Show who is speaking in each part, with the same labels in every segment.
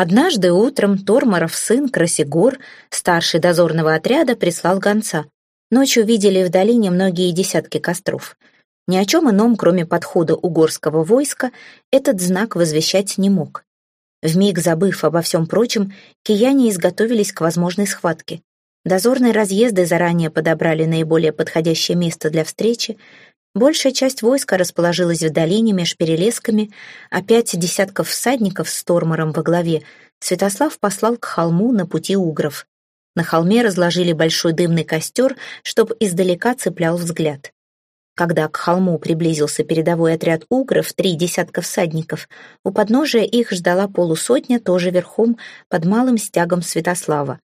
Speaker 1: Однажды утром Торморов сын Красигор, старший дозорного отряда, прислал гонца. Ночью видели в долине многие десятки костров. Ни о чем ином, кроме подхода угорского войска, этот знак возвещать не мог. Вмиг забыв обо всем прочем, кияне изготовились к возможной схватке. Дозорные разъезды заранее подобрали наиболее подходящее место для встречи. Большая часть войска расположилась в долине меж перелесками, а пять десятков всадников с Тормором во главе Святослав послал к холму на пути угров. На холме разложили большой дымный костер, чтоб издалека цеплял взгляд. Когда к холму приблизился передовой отряд угров, три десятка всадников, у подножия их ждала полусотня, тоже верхом, под малым стягом Святослава.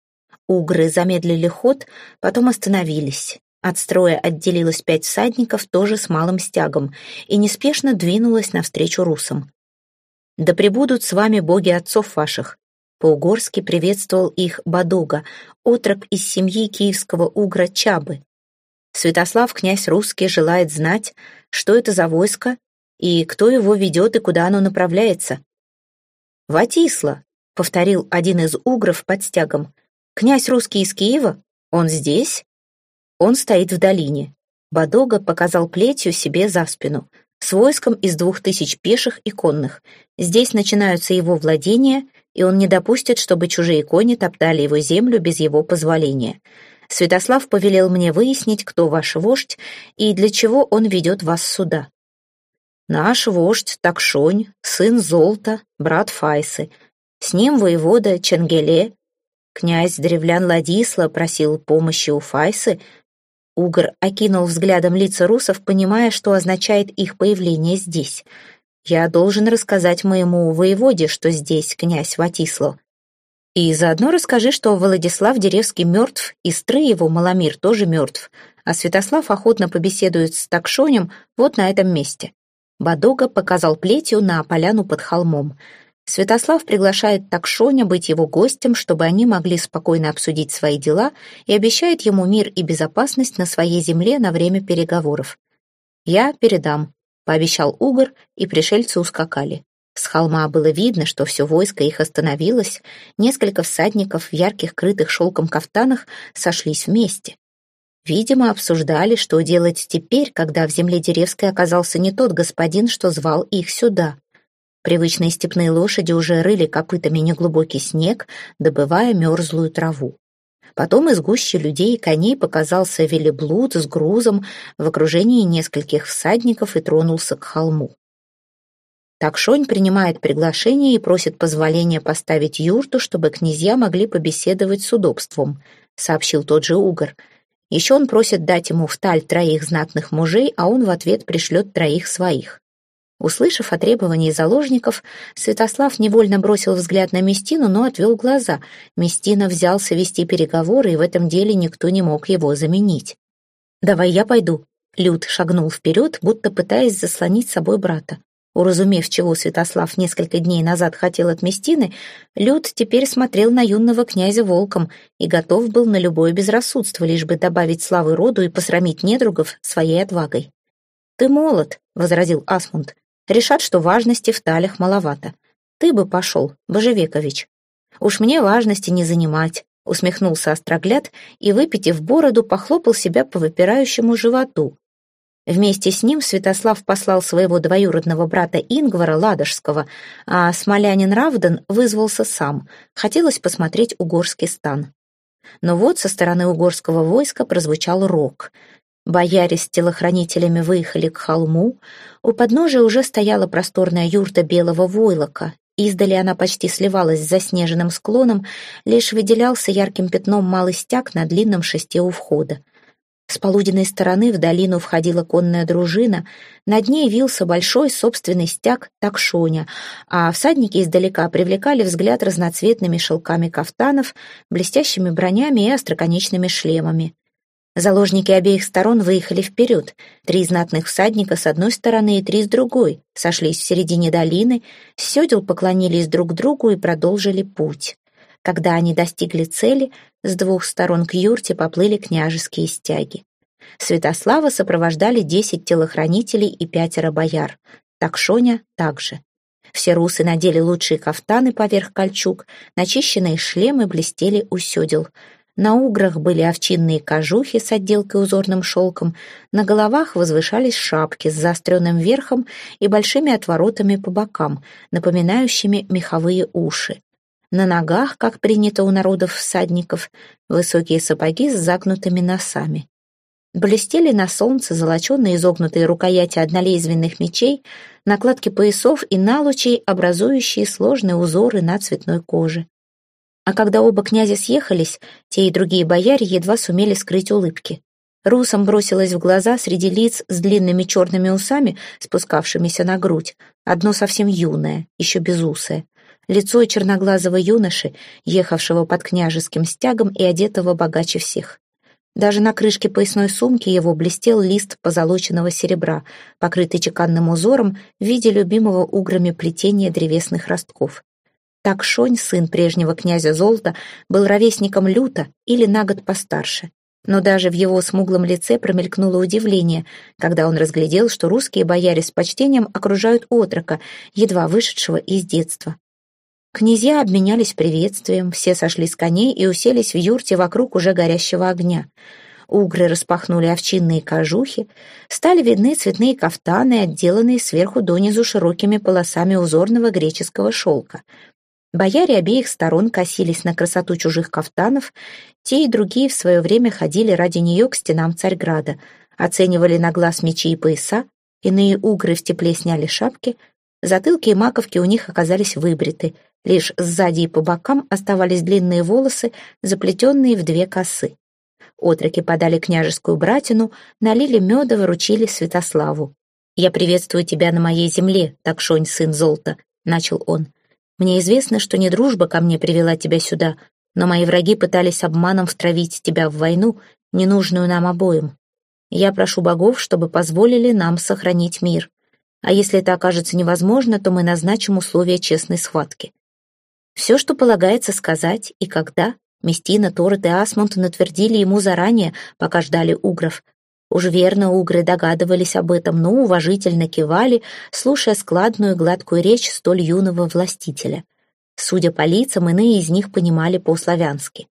Speaker 1: Угры замедлили ход, потом остановились. От строя отделилось пять всадников, тоже с малым стягом, и неспешно двинулась навстречу русам. «Да пребудут с вами боги отцов ваших», по-угорски приветствовал их Бадога, отрок из семьи киевского угра Чабы. Святослав, князь русский, желает знать, что это за войско и кто его ведет и куда оно направляется. «Ватисла», — повторил один из угров под стягом. «Князь русский из Киева? Он здесь?» Он стоит в долине. Бадога показал плетью себе за спину, с войском из двух тысяч пеших и конных. Здесь начинаются его владения, и он не допустит, чтобы чужие кони топтали его землю без его позволения. Святослав повелел мне выяснить, кто ваш вождь и для чего он ведет вас сюда. Наш вождь Такшонь, сын Золта, брат Файсы. С ним воевода Ченгеле. Князь древлян Ладисла просил помощи у Файсы. Угор окинул взглядом лица русов, понимая, что означает их появление здесь. «Я должен рассказать моему воеводе, что здесь князь Ватисло. И заодно расскажи, что Владислав Деревский мертв, и стры его Маломир тоже мертв, а Святослав охотно побеседует с Такшонем вот на этом месте. Бадога показал плетью на поляну под холмом. Святослав приглашает Такшоня быть его гостем, чтобы они могли спокойно обсудить свои дела и обещает ему мир и безопасность на своей земле на время переговоров. «Я передам», — пообещал Угор, и пришельцы ускакали. С холма было видно, что все войско их остановилось, несколько всадников в ярких крытых шелком кафтанах сошлись вместе. Видимо, обсуждали, что делать теперь, когда в земле Деревской оказался не тот господин, что звал их сюда. Привычные степные лошади уже рыли копытами неглубокий снег, добывая мерзлую траву. Потом из гущи людей и коней показался велеблуд с грузом в окружении нескольких всадников и тронулся к холму. Такшонь принимает приглашение и просит позволения поставить юрту, чтобы князья могли побеседовать с удобством, сообщил тот же Угор. Еще он просит дать ему в таль троих знатных мужей, а он в ответ пришлет троих своих. Услышав о требовании заложников, Святослав невольно бросил взгляд на Местину, но отвел глаза. Местина взялся вести переговоры, и в этом деле никто не мог его заменить. «Давай я пойду». Люд шагнул вперед, будто пытаясь заслонить собой брата. Уразумев, чего Святослав несколько дней назад хотел от Местины, Люд теперь смотрел на юного князя волком и готов был на любое безрассудство, лишь бы добавить славы роду и посрамить недругов своей отвагой. «Ты молод», — возразил Асмунд. «Решат, что важности в талях маловато. Ты бы пошел, Божевекович». «Уж мне важности не занимать», — усмехнулся Острогляд и, выпитив бороду, похлопал себя по выпирающему животу. Вместе с ним Святослав послал своего двоюродного брата Ингвара Ладожского, а смолянин Равдан вызвался сам. Хотелось посмотреть угорский стан. Но вот со стороны угорского войска прозвучал рог. Бояре с телохранителями выехали к холму. У подножия уже стояла просторная юрта белого войлока. Издали она почти сливалась с заснеженным склоном, лишь выделялся ярким пятном малый стяг на длинном шесте у входа. С полуденной стороны в долину входила конная дружина, над ней вился большой собственный стяг такшоня, а всадники издалека привлекали взгляд разноцветными шелками кафтанов, блестящими бронями и остроконечными шлемами. Заложники обеих сторон выехали вперед. Три знатных всадника с одной стороны и три с другой сошлись в середине долины, с поклонились друг другу и продолжили путь. Когда они достигли цели, с двух сторон к юрте поплыли княжеские стяги. Святослава сопровождали десять телохранителей и пятеро бояр. Такшоня также. Все русы надели лучшие кафтаны поверх кольчуг, начищенные шлемы блестели у седел. На уграх были овчинные кожухи с отделкой узорным шелком, на головах возвышались шапки с заостренным верхом и большими отворотами по бокам, напоминающими меховые уши. На ногах, как принято у народов всадников, высокие сапоги с загнутыми носами. Блестели на солнце золоченые изогнутые рукояти однолезвенных мечей, накладки поясов и налучей, образующие сложные узоры на цветной коже. А когда оба князя съехались, те и другие бояре едва сумели скрыть улыбки. Русам бросилось в глаза среди лиц с длинными черными усами, спускавшимися на грудь, одно совсем юное, еще безусое. Лицо черноглазого юноши, ехавшего под княжеским стягом и одетого богаче всех. Даже на крышке поясной сумки его блестел лист позолоченного серебра, покрытый чеканным узором в виде любимого уграми плетения древесных ростков. Так Шонь, сын прежнего князя Золота, был ровесником Люта или на год постарше. Но даже в его смуглом лице промелькнуло удивление, когда он разглядел, что русские бояре с почтением окружают отрока, едва вышедшего из детства. Князья обменялись приветствием, все сошли с коней и уселись в юрте вокруг уже горящего огня. Угры распахнули овчинные кожухи, стали видны цветные кафтаны, отделанные сверху донизу широкими полосами узорного греческого шелка. Бояре обеих сторон косились на красоту чужих кафтанов, те и другие в свое время ходили ради нее к стенам Царьграда, оценивали на глаз мечи и пояса, иные угры в тепле сняли шапки, затылки и маковки у них оказались выбриты — Лишь сзади и по бокам оставались длинные волосы, заплетенные в две косы. Отроки подали княжескую братину, налили меда, выручили Святославу. «Я приветствую тебя на моей земле, Такшонь, сын Золта», — начал он. «Мне известно, что не дружба ко мне привела тебя сюда, но мои враги пытались обманом втравить тебя в войну, ненужную нам обоим. Я прошу богов, чтобы позволили нам сохранить мир. А если это окажется невозможно, то мы назначим условия честной схватки. Все, что полагается сказать и когда, Местина, Торет и Асмунд натвердили ему заранее, пока ждали угров. Уж верно угры догадывались об этом, но уважительно кивали, слушая складную гладкую речь столь юного властителя. Судя по лицам, иные из них понимали по-славянски.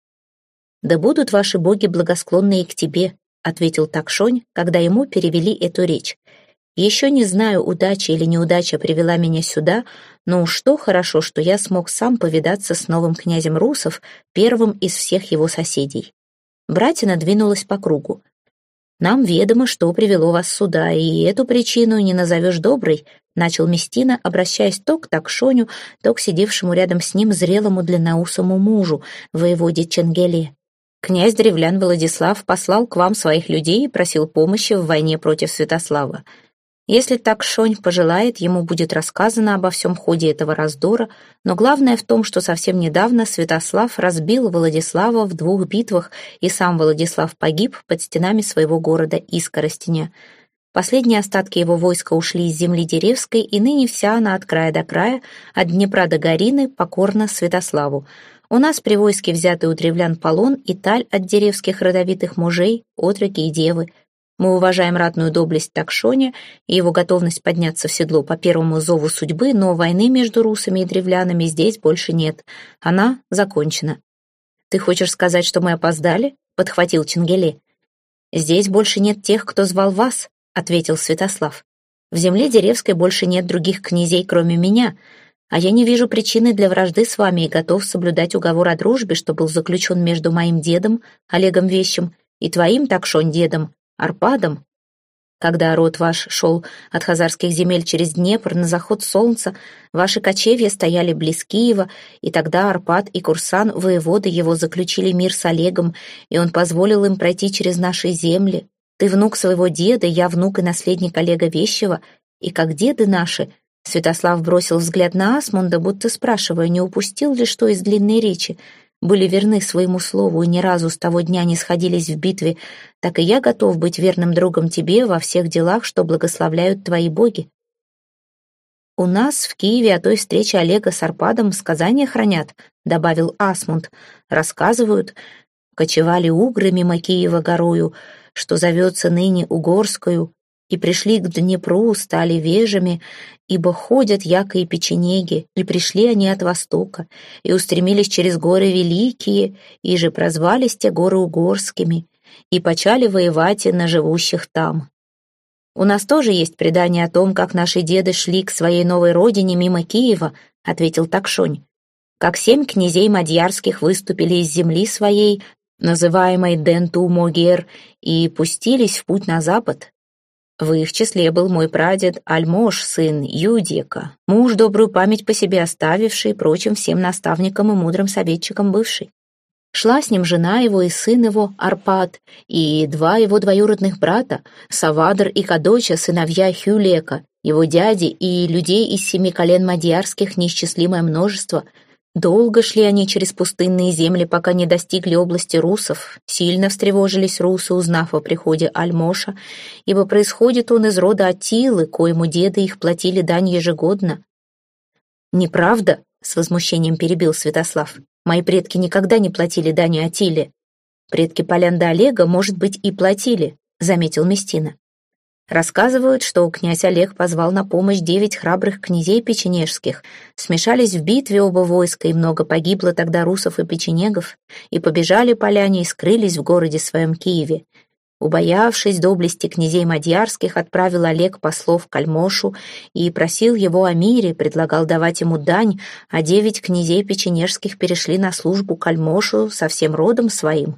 Speaker 1: «Да будут ваши боги благосклонные к тебе», — ответил Такшонь, когда ему перевели эту речь. Еще не знаю, удача или неудача привела меня сюда, но уж то хорошо, что я смог сам повидаться с новым князем Русов, первым из всех его соседей. Братина двинулась по кругу. «Нам ведомо, что привело вас сюда, и эту причину не назовешь доброй», начал Местина, обращаясь то к Такшоню, то к сидевшему рядом с ним зрелому длинноусому мужу, воеводе Ченгеле. «Князь Древлян Владислав послал к вам своих людей и просил помощи в войне против Святослава. Если так Шонь пожелает, ему будет рассказано обо всем ходе этого раздора, но главное в том, что совсем недавно Святослав разбил Владислава в двух битвах, и сам Владислав погиб под стенами своего города Искоростеня. Последние остатки его войска ушли из земли Деревской, и ныне вся она от края до края, от Днепра до Горины, покорна Святославу. У нас при войске взяты у древлян полон и таль от деревских родовитых мужей, отроки и девы. Мы уважаем ратную доблесть Такшоня и его готовность подняться в седло по первому зову судьбы, но войны между русами и древлянами здесь больше нет. Она закончена. «Ты хочешь сказать, что мы опоздали?» — подхватил Чингеле. «Здесь больше нет тех, кто звал вас», — ответил Святослав. «В земле Деревской больше нет других князей, кроме меня, а я не вижу причины для вражды с вами и готов соблюдать уговор о дружбе, что был заключен между моим дедом, Олегом Вещим, и твоим, Такшон, дедом, Арпадом? Когда род ваш шел от хазарских земель через Днепр на заход солнца, ваши кочевья стояли близ Киева, и тогда Арпад и Курсан, воеводы его, заключили мир с Олегом, и он позволил им пройти через наши земли. Ты внук своего деда, я внук и наследник Олега Вещева, и как деды наши, Святослав бросил взгляд на Асмунда, будто спрашивая, не упустил ли что из длинной речи, были верны своему слову и ни разу с того дня не сходились в битве, так и я готов быть верным другом тебе во всех делах, что благословляют твои боги. «У нас в Киеве о той встрече Олега с Арпадом сказания хранят», — добавил Асмунд. «Рассказывают, кочевали угры мимо Киева горою, что зовется ныне Угорскую, и пришли к Днепру, стали вежами, ибо ходят яко и печенеги, и пришли они от востока, и устремились через горы великие, и же прозвались те горы угорскими, и почали воевать и на живущих там. У нас тоже есть предание о том, как наши деды шли к своей новой родине мимо Киева, ответил Такшонь. Как семь князей мадьярских выступили из земли своей, называемой Денту-Могер, и пустились в путь на запад. В их числе был мой прадед Альмош, сын Юдика, муж, добрую память по себе оставивший, прочим всем наставникам и мудрым советчикам бывший. Шла с ним жена его и сын его, Арпад, и два его двоюродных брата, Савадр и Кадоча, сыновья Хюлека, его дяди и людей из семи колен мадьярских неисчислимое множество — Долго шли они через пустынные земли, пока не достигли области русов. Сильно встревожились русы, узнав о приходе Альмоша, ибо происходит он из рода Атилы, коему деды их платили дань ежегодно. «Неправда?» — с возмущением перебил Святослав. «Мои предки никогда не платили дани Атиле. Предки Полянда Олега, может быть, и платили», — заметил Местина. Рассказывают, что князь Олег позвал на помощь девять храбрых князей печенежских. Смешались в битве оба войска, и много погибло тогда русов и печенегов, и побежали поляне и скрылись в городе своем Киеве. Убоявшись доблести князей Мадьярских, отправил Олег послов к Альмошу и просил его о мире, предлагал давать ему дань, а девять князей печенежских перешли на службу к Альмошу со всем родом своим.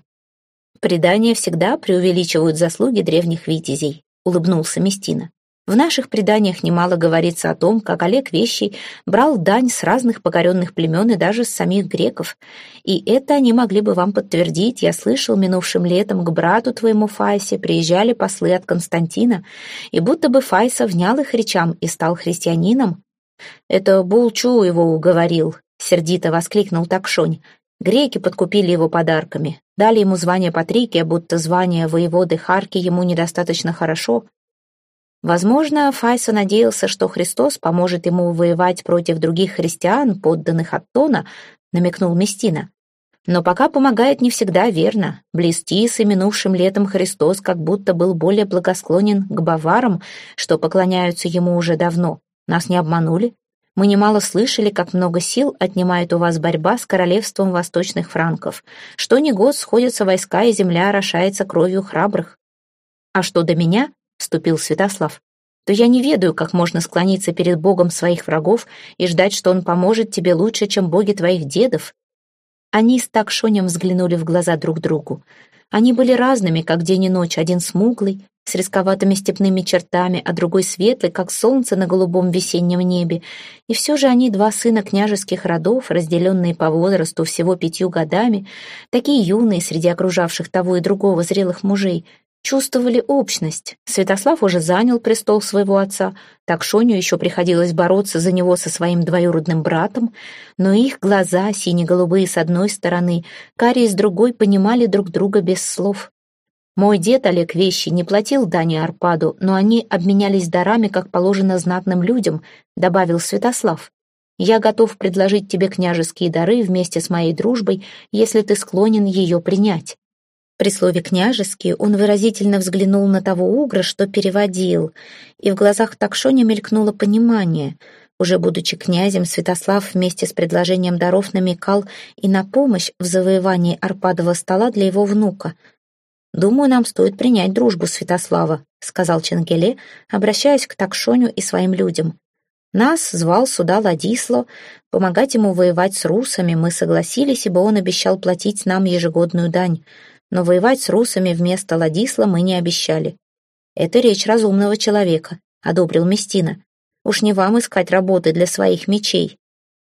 Speaker 1: Предания всегда преувеличивают заслуги древних витязей. — улыбнулся Местина. В наших преданиях немало говорится о том, как Олег Вещий брал дань с разных покоренных племен и даже с самих греков. И это они могли бы вам подтвердить. Я слышал, минувшим летом к брату твоему Файсе приезжали послы от Константина, и будто бы Файса внял их речам и стал христианином. «Это Булчу его уговорил», — сердито воскликнул Такшонь. Греки подкупили его подарками, дали ему звание Патрикия, будто звание воеводы Харки ему недостаточно хорошо. Возможно, Файса надеялся, что Христос поможет ему воевать против других христиан, подданных Аттона, намекнул Местина. Но пока помогает не всегда верно. Блести с минувшим летом Христос как будто был более благосклонен к баварам, что поклоняются ему уже давно. Нас не обманули. Мы немало слышали, как много сил отнимает у вас борьба с королевством восточных франков. Что ни год сходятся войска, и земля орошается кровью храбрых. А что до меня, — вступил Святослав, — то я не ведаю, как можно склониться перед Богом своих врагов и ждать, что Он поможет тебе лучше, чем боги твоих дедов. Они с Такшонем взглянули в глаза друг другу. Они были разными, как день и ночь, один смуглый, с рисковатыми степными чертами, а другой светлый, как солнце на голубом весеннем небе. И все же они два сына княжеских родов, разделенные по возрасту всего пятью годами, такие юные среди окружавших того и другого зрелых мужей, чувствовали общность. Святослав уже занял престол своего отца, так Шоню еще приходилось бороться за него со своим двоюродным братом, но их глаза, сине-голубые с одной стороны, карие с другой, понимали друг друга без слов. Мой дед Олег Вещи не платил дани Арпаду, но они обменялись дарами, как положено знатным людям, добавил Святослав. Я готов предложить тебе княжеские дары вместе с моей дружбой, если ты склонен ее принять. При слове «княжеские» он выразительно взглянул на того угра, что переводил, и в глазах Такшоня мелькнуло понимание. Уже будучи князем, Святослав вместе с предложением даров намекал и на помощь в завоевании Арпадова стола для его внука — «Думаю, нам стоит принять дружбу Святослава», — сказал Ченгеле, обращаясь к Такшоню и своим людям. «Нас звал сюда Ладисло, помогать ему воевать с русами. Мы согласились, ибо он обещал платить нам ежегодную дань. Но воевать с русами вместо Ладисла мы не обещали. Это речь разумного человека», — одобрил Местина. «Уж не вам искать работы для своих мечей».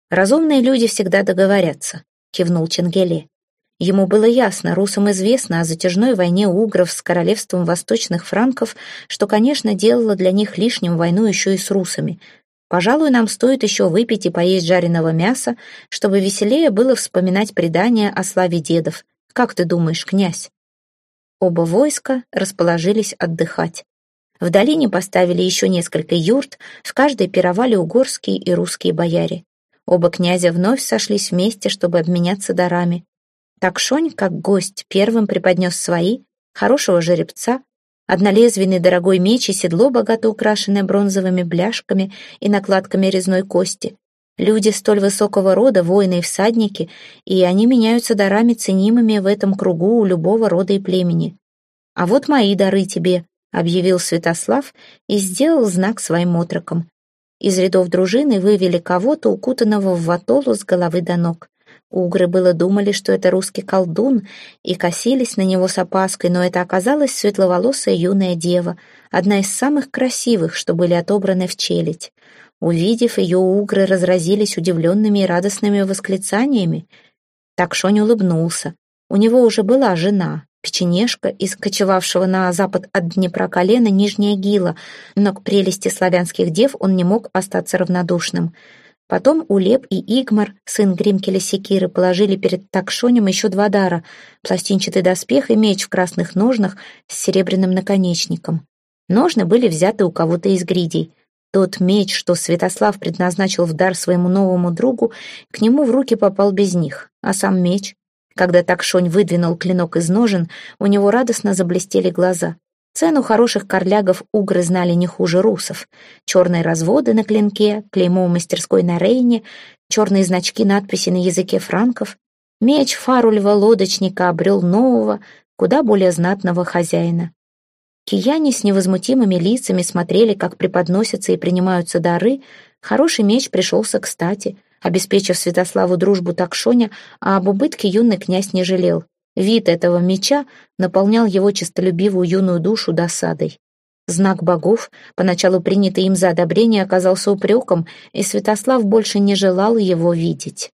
Speaker 1: «Разумные люди всегда договорятся», — кивнул Ченгеле. Ему было ясно, русам известно о затяжной войне угров с королевством восточных франков, что, конечно, делало для них лишним войну еще и с русами. Пожалуй, нам стоит еще выпить и поесть жареного мяса, чтобы веселее было вспоминать предания о славе дедов. Как ты думаешь, князь? Оба войска расположились отдыхать. В долине поставили еще несколько юрт, в каждой пировали угорские и русские бояре. Оба князя вновь сошлись вместе, чтобы обменяться дарами. Такшонь, как гость, первым преподнес свои, хорошего жеребца, Однолезвенный дорогой меч и седло, богато украшенное бронзовыми бляшками и накладками резной кости. Люди столь высокого рода, воины и всадники, и они меняются дарами ценимыми в этом кругу у любого рода и племени. «А вот мои дары тебе», — объявил Святослав и сделал знак своим отрокам. Из рядов дружины вывели кого-то, укутанного в ватолу с головы до ног. Угры было думали, что это русский колдун, и косились на него с опаской, но это оказалась светловолосая юная дева, одна из самых красивых, что были отобраны в челядь. Увидев ее, угры разразились удивленными и радостными восклицаниями. Такшонь улыбнулся. У него уже была жена, печенежка из кочевавшего на запад от Днепра колена Нижняя Гила, но к прелести славянских дев он не мог остаться равнодушным — Потом Улеп и Игмар, сын Гримкеля Секиры, положили перед Такшонем еще два дара — пластинчатый доспех и меч в красных ножнах с серебряным наконечником. Ножны были взяты у кого-то из гридей. Тот меч, что Святослав предназначил в дар своему новому другу, к нему в руки попал без них, а сам меч. Когда Такшонь выдвинул клинок из ножен, у него радостно заблестели глаза — Цену хороших корлягов угры знали не хуже русов. Черные разводы на клинке, клеймо мастерской на Рейне, черные значки надписи на языке франков. Меч фарульва-лодочника обрел нового, куда более знатного хозяина. Кияне с невозмутимыми лицами смотрели, как преподносятся и принимаются дары. Хороший меч пришелся кстати, обеспечив Святославу дружбу Такшоня, а об убытке юный князь не жалел. Вид этого меча наполнял его честолюбивую юную душу досадой. Знак богов, поначалу принятый им за одобрение, оказался упреком, и Святослав больше не желал его видеть.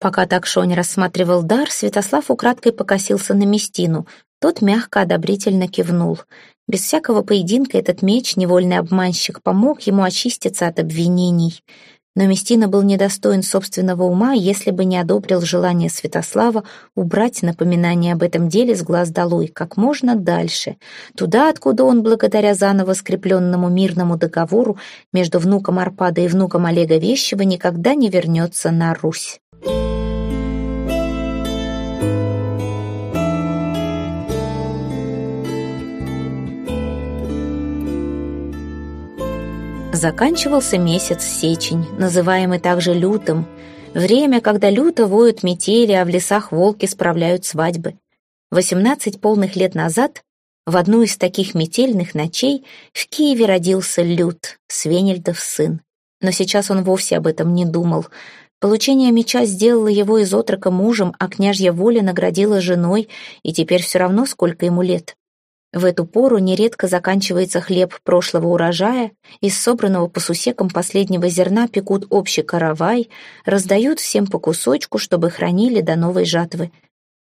Speaker 1: Пока Такшонь рассматривал дар, Святослав украдкой покосился на Местину. Тот мягко одобрительно кивнул. Без всякого поединка этот меч, невольный обманщик, помог ему очиститься от обвинений но Местина был недостоин собственного ума, если бы не одобрил желание Святослава убрать напоминание об этом деле с глаз долой как можно дальше, туда, откуда он, благодаря заново скрепленному мирному договору между внуком Арпада и внуком Олега Вещева, никогда не вернется на Русь. Заканчивался месяц сечень, называемый также лютым, время, когда люто воют метели, а в лесах волки справляют свадьбы. Восемнадцать полных лет назад в одну из таких метельных ночей в Киеве родился Лют, Свенельдов сын. Но сейчас он вовсе об этом не думал. Получение меча сделало его из отрока мужем, а княжья воля наградила женой, и теперь все равно, сколько ему лет. В эту пору нередко заканчивается хлеб прошлого урожая, из собранного по сусекам последнего зерна пекут общий каравай, раздают всем по кусочку, чтобы хранили до новой жатвы.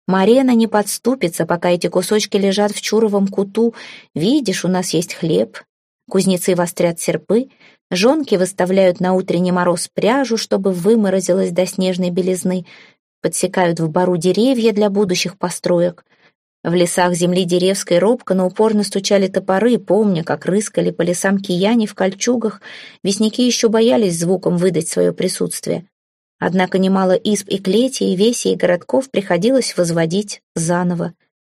Speaker 1: Марена не подступится, пока эти кусочки лежат в чуровом куту. Видишь, у нас есть хлеб. Кузнецы вострят серпы, жонки выставляют на утренний мороз пряжу, чтобы выморозилась до снежной белизны, подсекают в бару деревья для будущих построек — в лесах земли деревской робко, но упорно стучали топоры, помня, как рыскали по лесам кияне в кольчугах, весники еще боялись звуком выдать свое присутствие. Однако немало изб и клетий, весей и городков приходилось возводить заново.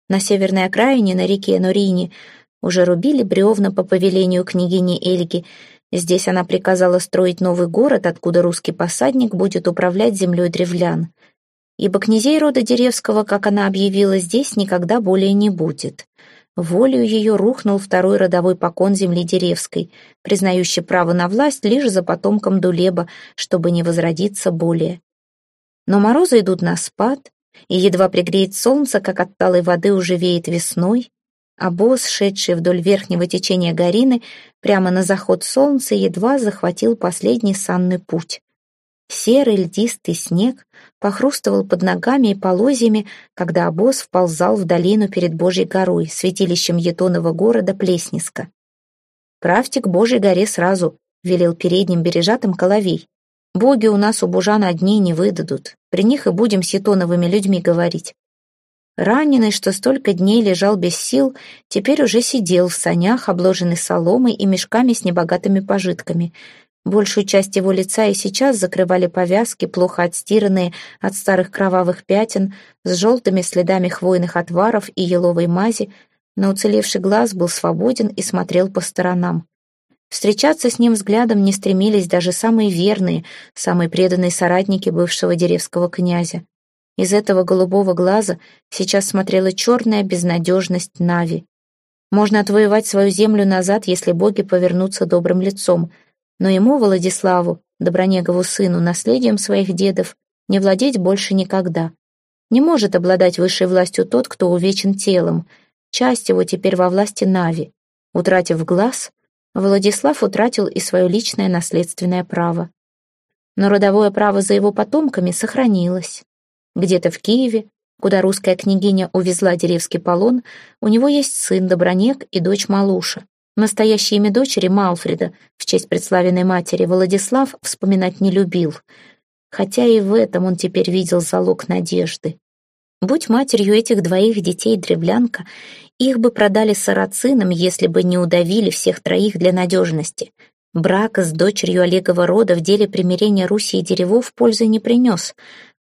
Speaker 1: На северной окраине, на реке Норине, уже рубили бревна по повелению княгини Эльги. Здесь она приказала строить новый город, откуда русский посадник будет управлять землей древлян ибо князей рода Деревского, как она объявила, здесь никогда более не будет. Волею ее рухнул второй родовой покон земли Деревской, признающий право на власть лишь за потомком Дулеба, чтобы не возродиться более. Но морозы идут на спад, и едва пригреет солнце, как от талой воды уже веет весной, а босс, шедший вдоль верхнего течения Горины, прямо на заход солнца, едва захватил последний санный путь. Серый льдистый снег похрустывал под ногами и полозьями, когда обоз вползал в долину перед Божьей горой, святилищем Етонова города Плесниска. «Правьте к Божьей горе сразу», — велел передним бережатым Коловей. «Боги у нас у бужан одни не выдадут, при них и будем с Етоновыми людьми говорить». Раненый, что столько дней лежал без сил, теперь уже сидел в санях, обложенный соломой и мешками с небогатыми пожитками — Большую часть его лица и сейчас закрывали повязки, плохо отстиранные от старых кровавых пятен, с желтыми следами хвойных отваров и еловой мази. но уцелевший глаз был свободен и смотрел по сторонам. Встречаться с ним взглядом не стремились даже самые верные, самые преданные соратники бывшего деревского князя. Из этого голубого глаза сейчас смотрела черная безнадежность Нави. Можно отвоевать свою землю назад, если боги повернутся добрым лицом, но ему, Владиславу, Добронегову сыну, наследием своих дедов, не владеть больше никогда. Не может обладать высшей властью тот, кто увечен телом. Часть его теперь во власти Нави. Утратив глаз, Владислав утратил и свое личное наследственное право. Но родовое право за его потомками сохранилось. Где-то в Киеве, куда русская княгиня увезла деревский полон, у него есть сын Добронек и дочь Малуша. Настоящее имя дочери Малфреда, в честь предславенной матери, Владислав вспоминать не любил. Хотя и в этом он теперь видел залог надежды. Будь матерью этих двоих детей древлянка, их бы продали сарацинам, если бы не удавили всех троих для надежности. Брак с дочерью Олегова рода в деле примирения Руси и Деревов пользы не принес.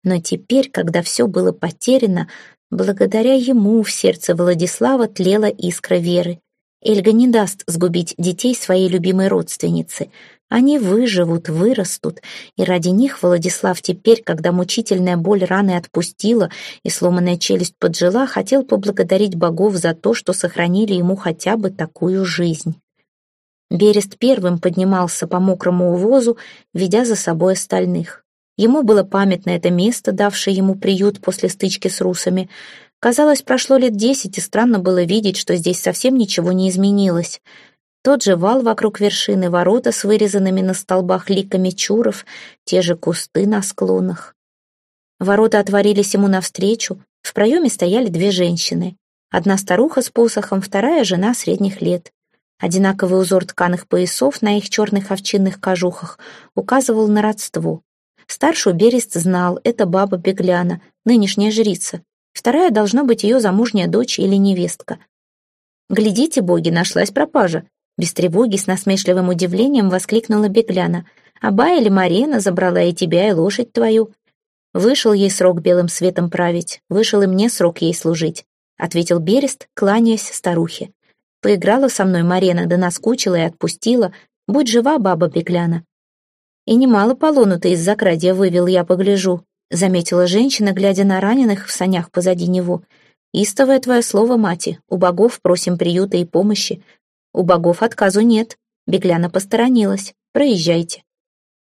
Speaker 1: Но теперь, когда все было потеряно, благодаря ему в сердце Владислава тлела искра веры. Эльга не даст сгубить детей своей любимой родственницы. Они выживут, вырастут, и ради них Владислав теперь, когда мучительная боль раны отпустила и сломанная челюсть поджила, хотел поблагодарить богов за то, что сохранили ему хотя бы такую жизнь. Берест первым поднимался по мокрому увозу, ведя за собой остальных. Ему было памятно это место, давшее ему приют после стычки с русами. Казалось, прошло лет десять, и странно было видеть, что здесь совсем ничего не изменилось. Тот же вал вокруг вершины, ворота с вырезанными на столбах ликами чуров, те же кусты на склонах. Ворота отворились ему навстречу, в проеме стояли две женщины. Одна старуха с посохом, вторая жена средних лет. Одинаковый узор тканых поясов на их черных овчинных кожухах указывал на родство. Старшую Берест знал, это баба Бегляна, нынешняя жрица. Вторая должна быть ее замужняя дочь или невестка. «Глядите, боги, нашлась пропажа!» Без тревоги, с насмешливым удивлением воскликнула Бегляна. «Аба или Марена забрала и тебя, и лошадь твою?» «Вышел ей срок белым светом править, вышел и мне срок ей служить», ответил Берест, кланяясь старухе. «Поиграла со мной Марена, да наскучила и отпустила. Будь жива, баба Бегляна». «И немало полону ты из-за крадья вывел, я погляжу», заметила женщина, глядя на раненых в санях позади него. «Истовое твое слово, мати, у богов просим приюта и помощи. У богов отказу нет». Бегляна посторонилась. «Проезжайте».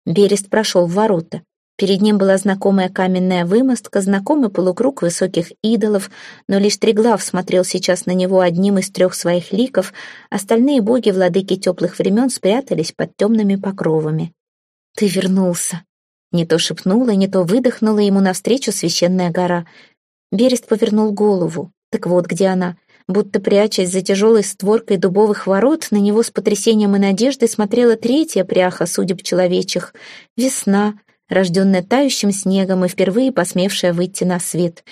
Speaker 1: Берест прошел в ворота. Перед ним была знакомая каменная вымостка, знакомый полукруг высоких идолов, но лишь Триглав смотрел сейчас на него одним из трех своих ликов, остальные боги владыки теплых времен спрятались под темными покровами. «Ты вернулся!» Не то шепнула, не то выдохнула ему навстречу священная гора. Берест повернул голову. Так вот где она. Будто прячась за тяжелой створкой дубовых ворот, на него с потрясением и надеждой смотрела третья пряха судеб человечих. Весна, рожденная тающим снегом и впервые посмевшая выйти на свет.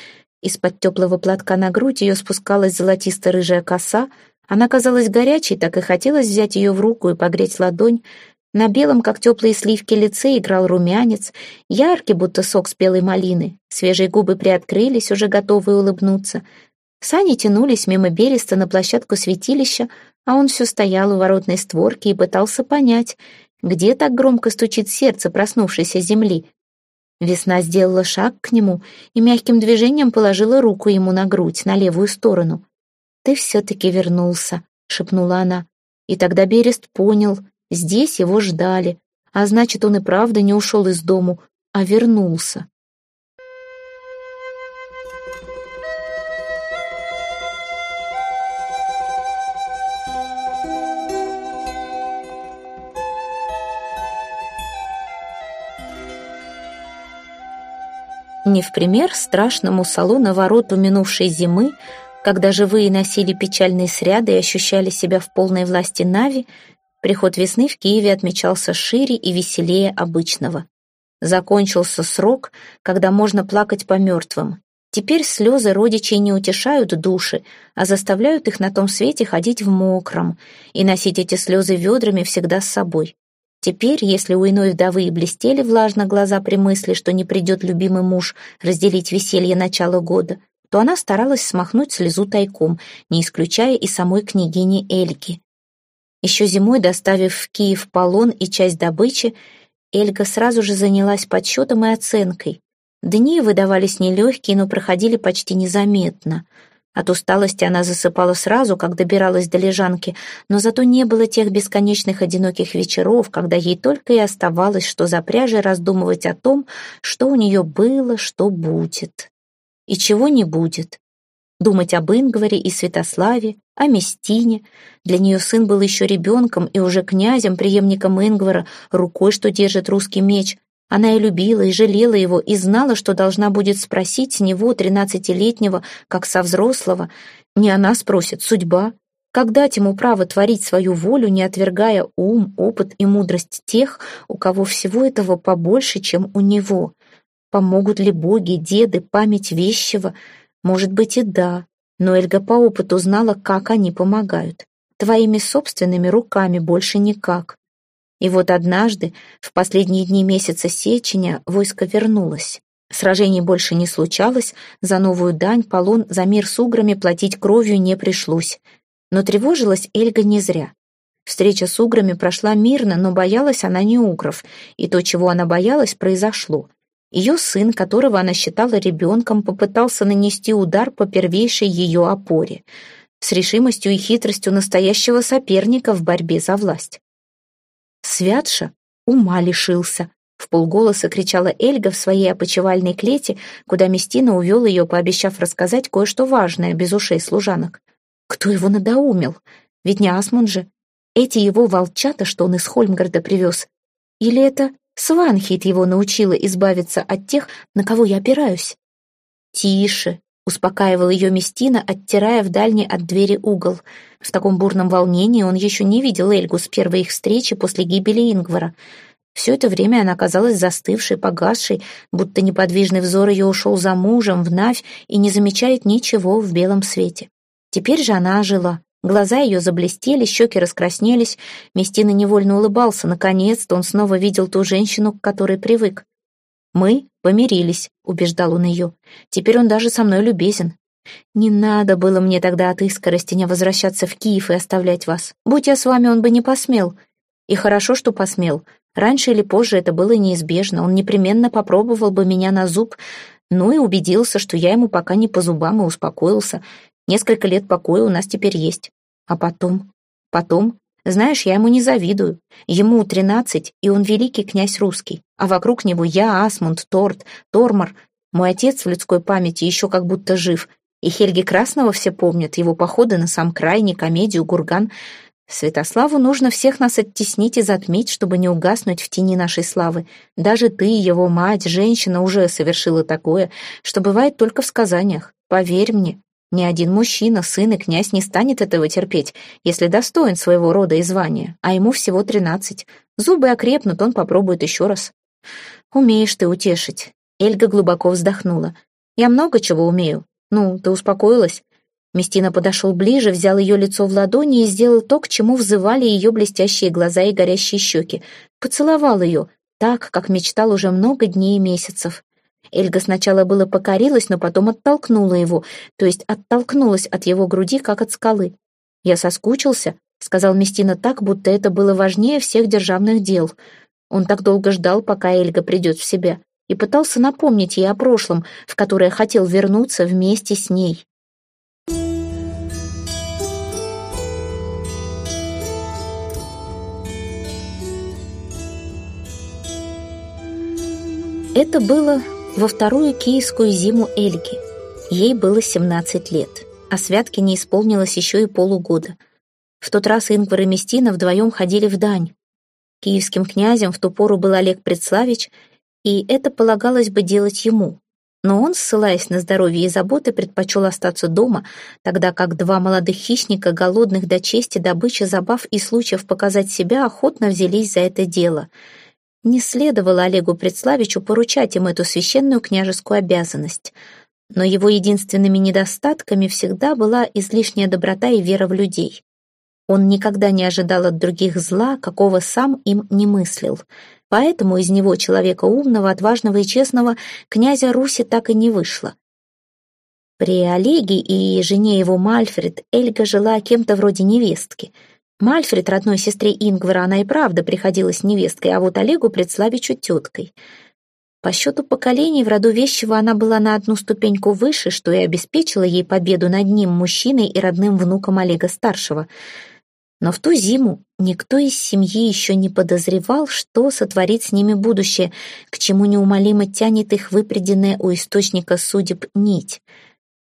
Speaker 1: Из-под теплого платка на грудь ее спускалась золотисто-рыжая коса. Она казалась горячей, так и хотелось взять ее в руку и погреть ладонь, на белом, как теплые сливки, лице играл румянец, яркий, будто сок спелой малины. Свежие губы приоткрылись, уже готовые улыбнуться. Сани тянулись мимо Береста на площадку святилища, а он все стоял у воротной створки и пытался понять, где так громко стучит сердце проснувшейся земли. Весна сделала шаг к нему и мягким движением положила руку ему на грудь, на левую сторону. «Ты все-таки вернулся», — шепнула она. И тогда Берест понял — Здесь его ждали, а значит, он и правда не ушел из дому, а вернулся. Не в пример страшному салону вороту минувшей зимы, когда живые носили печальные сряды и ощущали себя в полной власти Нави, Приход весны в Киеве отмечался шире и веселее обычного. Закончился срок, когда можно плакать по мертвым. Теперь слезы родичей не утешают души, а заставляют их на том свете ходить в мокром и носить эти слезы ведрами всегда с собой. Теперь, если у иной вдовы и блестели влажно глаза при мысли, что не придет любимый муж разделить веселье начала года, то она старалась смахнуть слезу тайком, не исключая и самой княгини Эльги. Еще зимой, доставив в Киев полон и часть добычи, Эльга сразу же занялась подсчетом и оценкой. Дни выдавались нелегкие, но проходили почти незаметно. От усталости она засыпала сразу, как добиралась до лежанки, но зато не было тех бесконечных одиноких вечеров, когда ей только и оставалось, что за пряжей раздумывать о том, что у нее было, что будет. И чего не будет думать об Ингваре и Святославе, о Местине. Для нее сын был еще ребенком и уже князем, преемником Ингвара, рукой, что держит русский меч. Она и любила, и жалела его, и знала, что должна будет спросить с него, тринадцатилетнего, как со взрослого. Не она спросит, судьба. Как дать ему право творить свою волю, не отвергая ум, опыт и мудрость тех, у кого всего этого побольше, чем у него? Помогут ли боги, деды, память вещего — может быть и да, но Эльга по опыту знала, как они помогают. Твоими собственными руками больше никак. И вот однажды, в последние дни месяца сечения, войско вернулось. Сражений больше не случалось, за новую дань, полон, за мир с уграми платить кровью не пришлось. Но тревожилась Эльга не зря. Встреча с уграми прошла мирно, но боялась она не угров, и то, чего она боялась, произошло. Ее сын, которого она считала ребенком, попытался нанести удар по первейшей ее опоре, с решимостью и хитростью настоящего соперника в борьбе за власть. Святша ума лишился, в полголоса кричала Эльга в своей опочивальной клете, куда Местина увел ее, пообещав рассказать кое-что важное, без ушей служанок. Кто его надоумил? Ведь не Асмун же. Эти его волчата, что он из Хольмгарда привез. Или это Сванхит его научила избавиться от тех, на кого я опираюсь. «Тише», — успокаивал ее Местина, оттирая в дальний от двери угол. В таком бурном волнении он еще не видел Эльгу с первой их встречи после гибели Ингвара. Все это время она казалась застывшей, погасшей, будто неподвижный взор ее ушел за мужем в Навь и не замечает ничего в белом свете. Теперь же она ожила. Глаза ее заблестели, щеки раскраснелись. Местина невольно улыбался. Наконец-то он снова видел ту женщину, к которой привык. «Мы помирились», — убеждал он ее. «Теперь он даже со мной любезен. Не надо было мне тогда от искорости не возвращаться в Киев и оставлять вас. Будь я с вами, он бы не посмел. И хорошо, что посмел. Раньше или позже это было неизбежно. Он непременно попробовал бы меня на зуб, ну и убедился, что я ему пока не по зубам и успокоился. Несколько лет покоя у нас теперь есть. А потом? Потом? Знаешь, я ему не завидую. Ему тринадцать, и он великий князь русский. А вокруг него я, Асмунд, Торт, Тормор. Мой отец в людской памяти еще как будто жив. И Хельги Красного все помнят, его походы на сам край, не комедию, Гурган. Святославу нужно всех нас оттеснить и затмить, чтобы не угаснуть в тени нашей славы. Даже ты, его мать, женщина, уже совершила такое, что бывает только в сказаниях. Поверь мне, ни один мужчина, сын и князь не станет этого терпеть, если достоин своего рода и звания, а ему всего тринадцать. Зубы окрепнут, он попробует еще раз. Умеешь ты утешить. Эльга глубоко вздохнула. Я много чего умею. Ну, ты успокоилась? Местина подошел ближе, взял ее лицо в ладони и сделал то, к чему взывали ее блестящие глаза и горящие щеки. Поцеловал ее, так, как мечтал уже много дней и месяцев. Эльга сначала было покорилась, но потом оттолкнула его, то есть оттолкнулась от его груди, как от скалы. «Я соскучился», — сказал Местина так, будто это было важнее всех державных дел. Он так долго ждал, пока Эльга придет в себя, и пытался напомнить ей о прошлом, в которое хотел вернуться вместе с ней. Это было во вторую киевскую зиму Эльги. Ей было 17 лет, а святке не исполнилось еще и полугода. В тот раз Ингвар и Местина вдвоем ходили в дань. Киевским князем в ту пору был Олег Предславич, и это полагалось бы делать ему. Но он, ссылаясь на здоровье и заботы, предпочел остаться дома, тогда как два молодых хищника, голодных до чести, добычи, забав и случаев показать себя, охотно взялись за это дело — не следовало Олегу Предславичу поручать им эту священную княжескую обязанность. Но его единственными недостатками всегда была излишняя доброта и вера в людей. Он никогда не ожидал от других зла, какого сам им не мыслил. Поэтому из него, человека умного, отважного и честного, князя Руси так и не вышло. При Олеге и жене его Мальфред Эльга жила кем-то вроде невестки. Мальфред, родной сестре Ингвара, она и правда приходилась невесткой, а вот Олегу Предславичу теткой. По счету поколений в роду Вещего она была на одну ступеньку выше, что и обеспечило ей победу над ним, мужчиной и родным внуком Олега-старшего. Но в ту зиму никто из семьи еще не подозревал, что сотворит с ними будущее, к чему неумолимо тянет их выпреденная у источника судеб нить —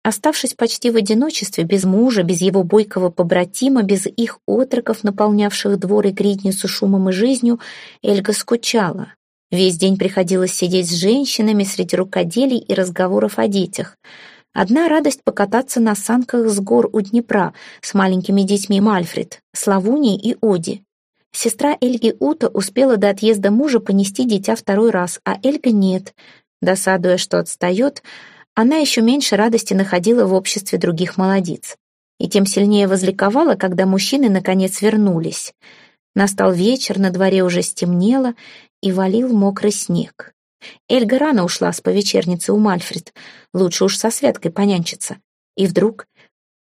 Speaker 1: Оставшись почти в одиночестве, без мужа, без его бойкого побратима, без их отроков, наполнявших двор и гридницу шумом и жизнью, Эльга скучала. Весь день приходилось сидеть с женщинами среди рукоделий и разговоров о детях. Одна радость покататься на санках с гор у Днепра с маленькими детьми Мальфред, Славуней и Оди. Сестра Эльги Ута успела до отъезда мужа понести дитя второй раз, а Эльга нет. Досадуя, что отстает, она еще меньше радости находила в обществе других молодиц. И тем сильнее возликовала, когда мужчины наконец вернулись. Настал вечер, на дворе уже стемнело, и валил мокрый снег. Эльга рано ушла с повечерницы у Мальфред, лучше уж со святкой понянчиться. И вдруг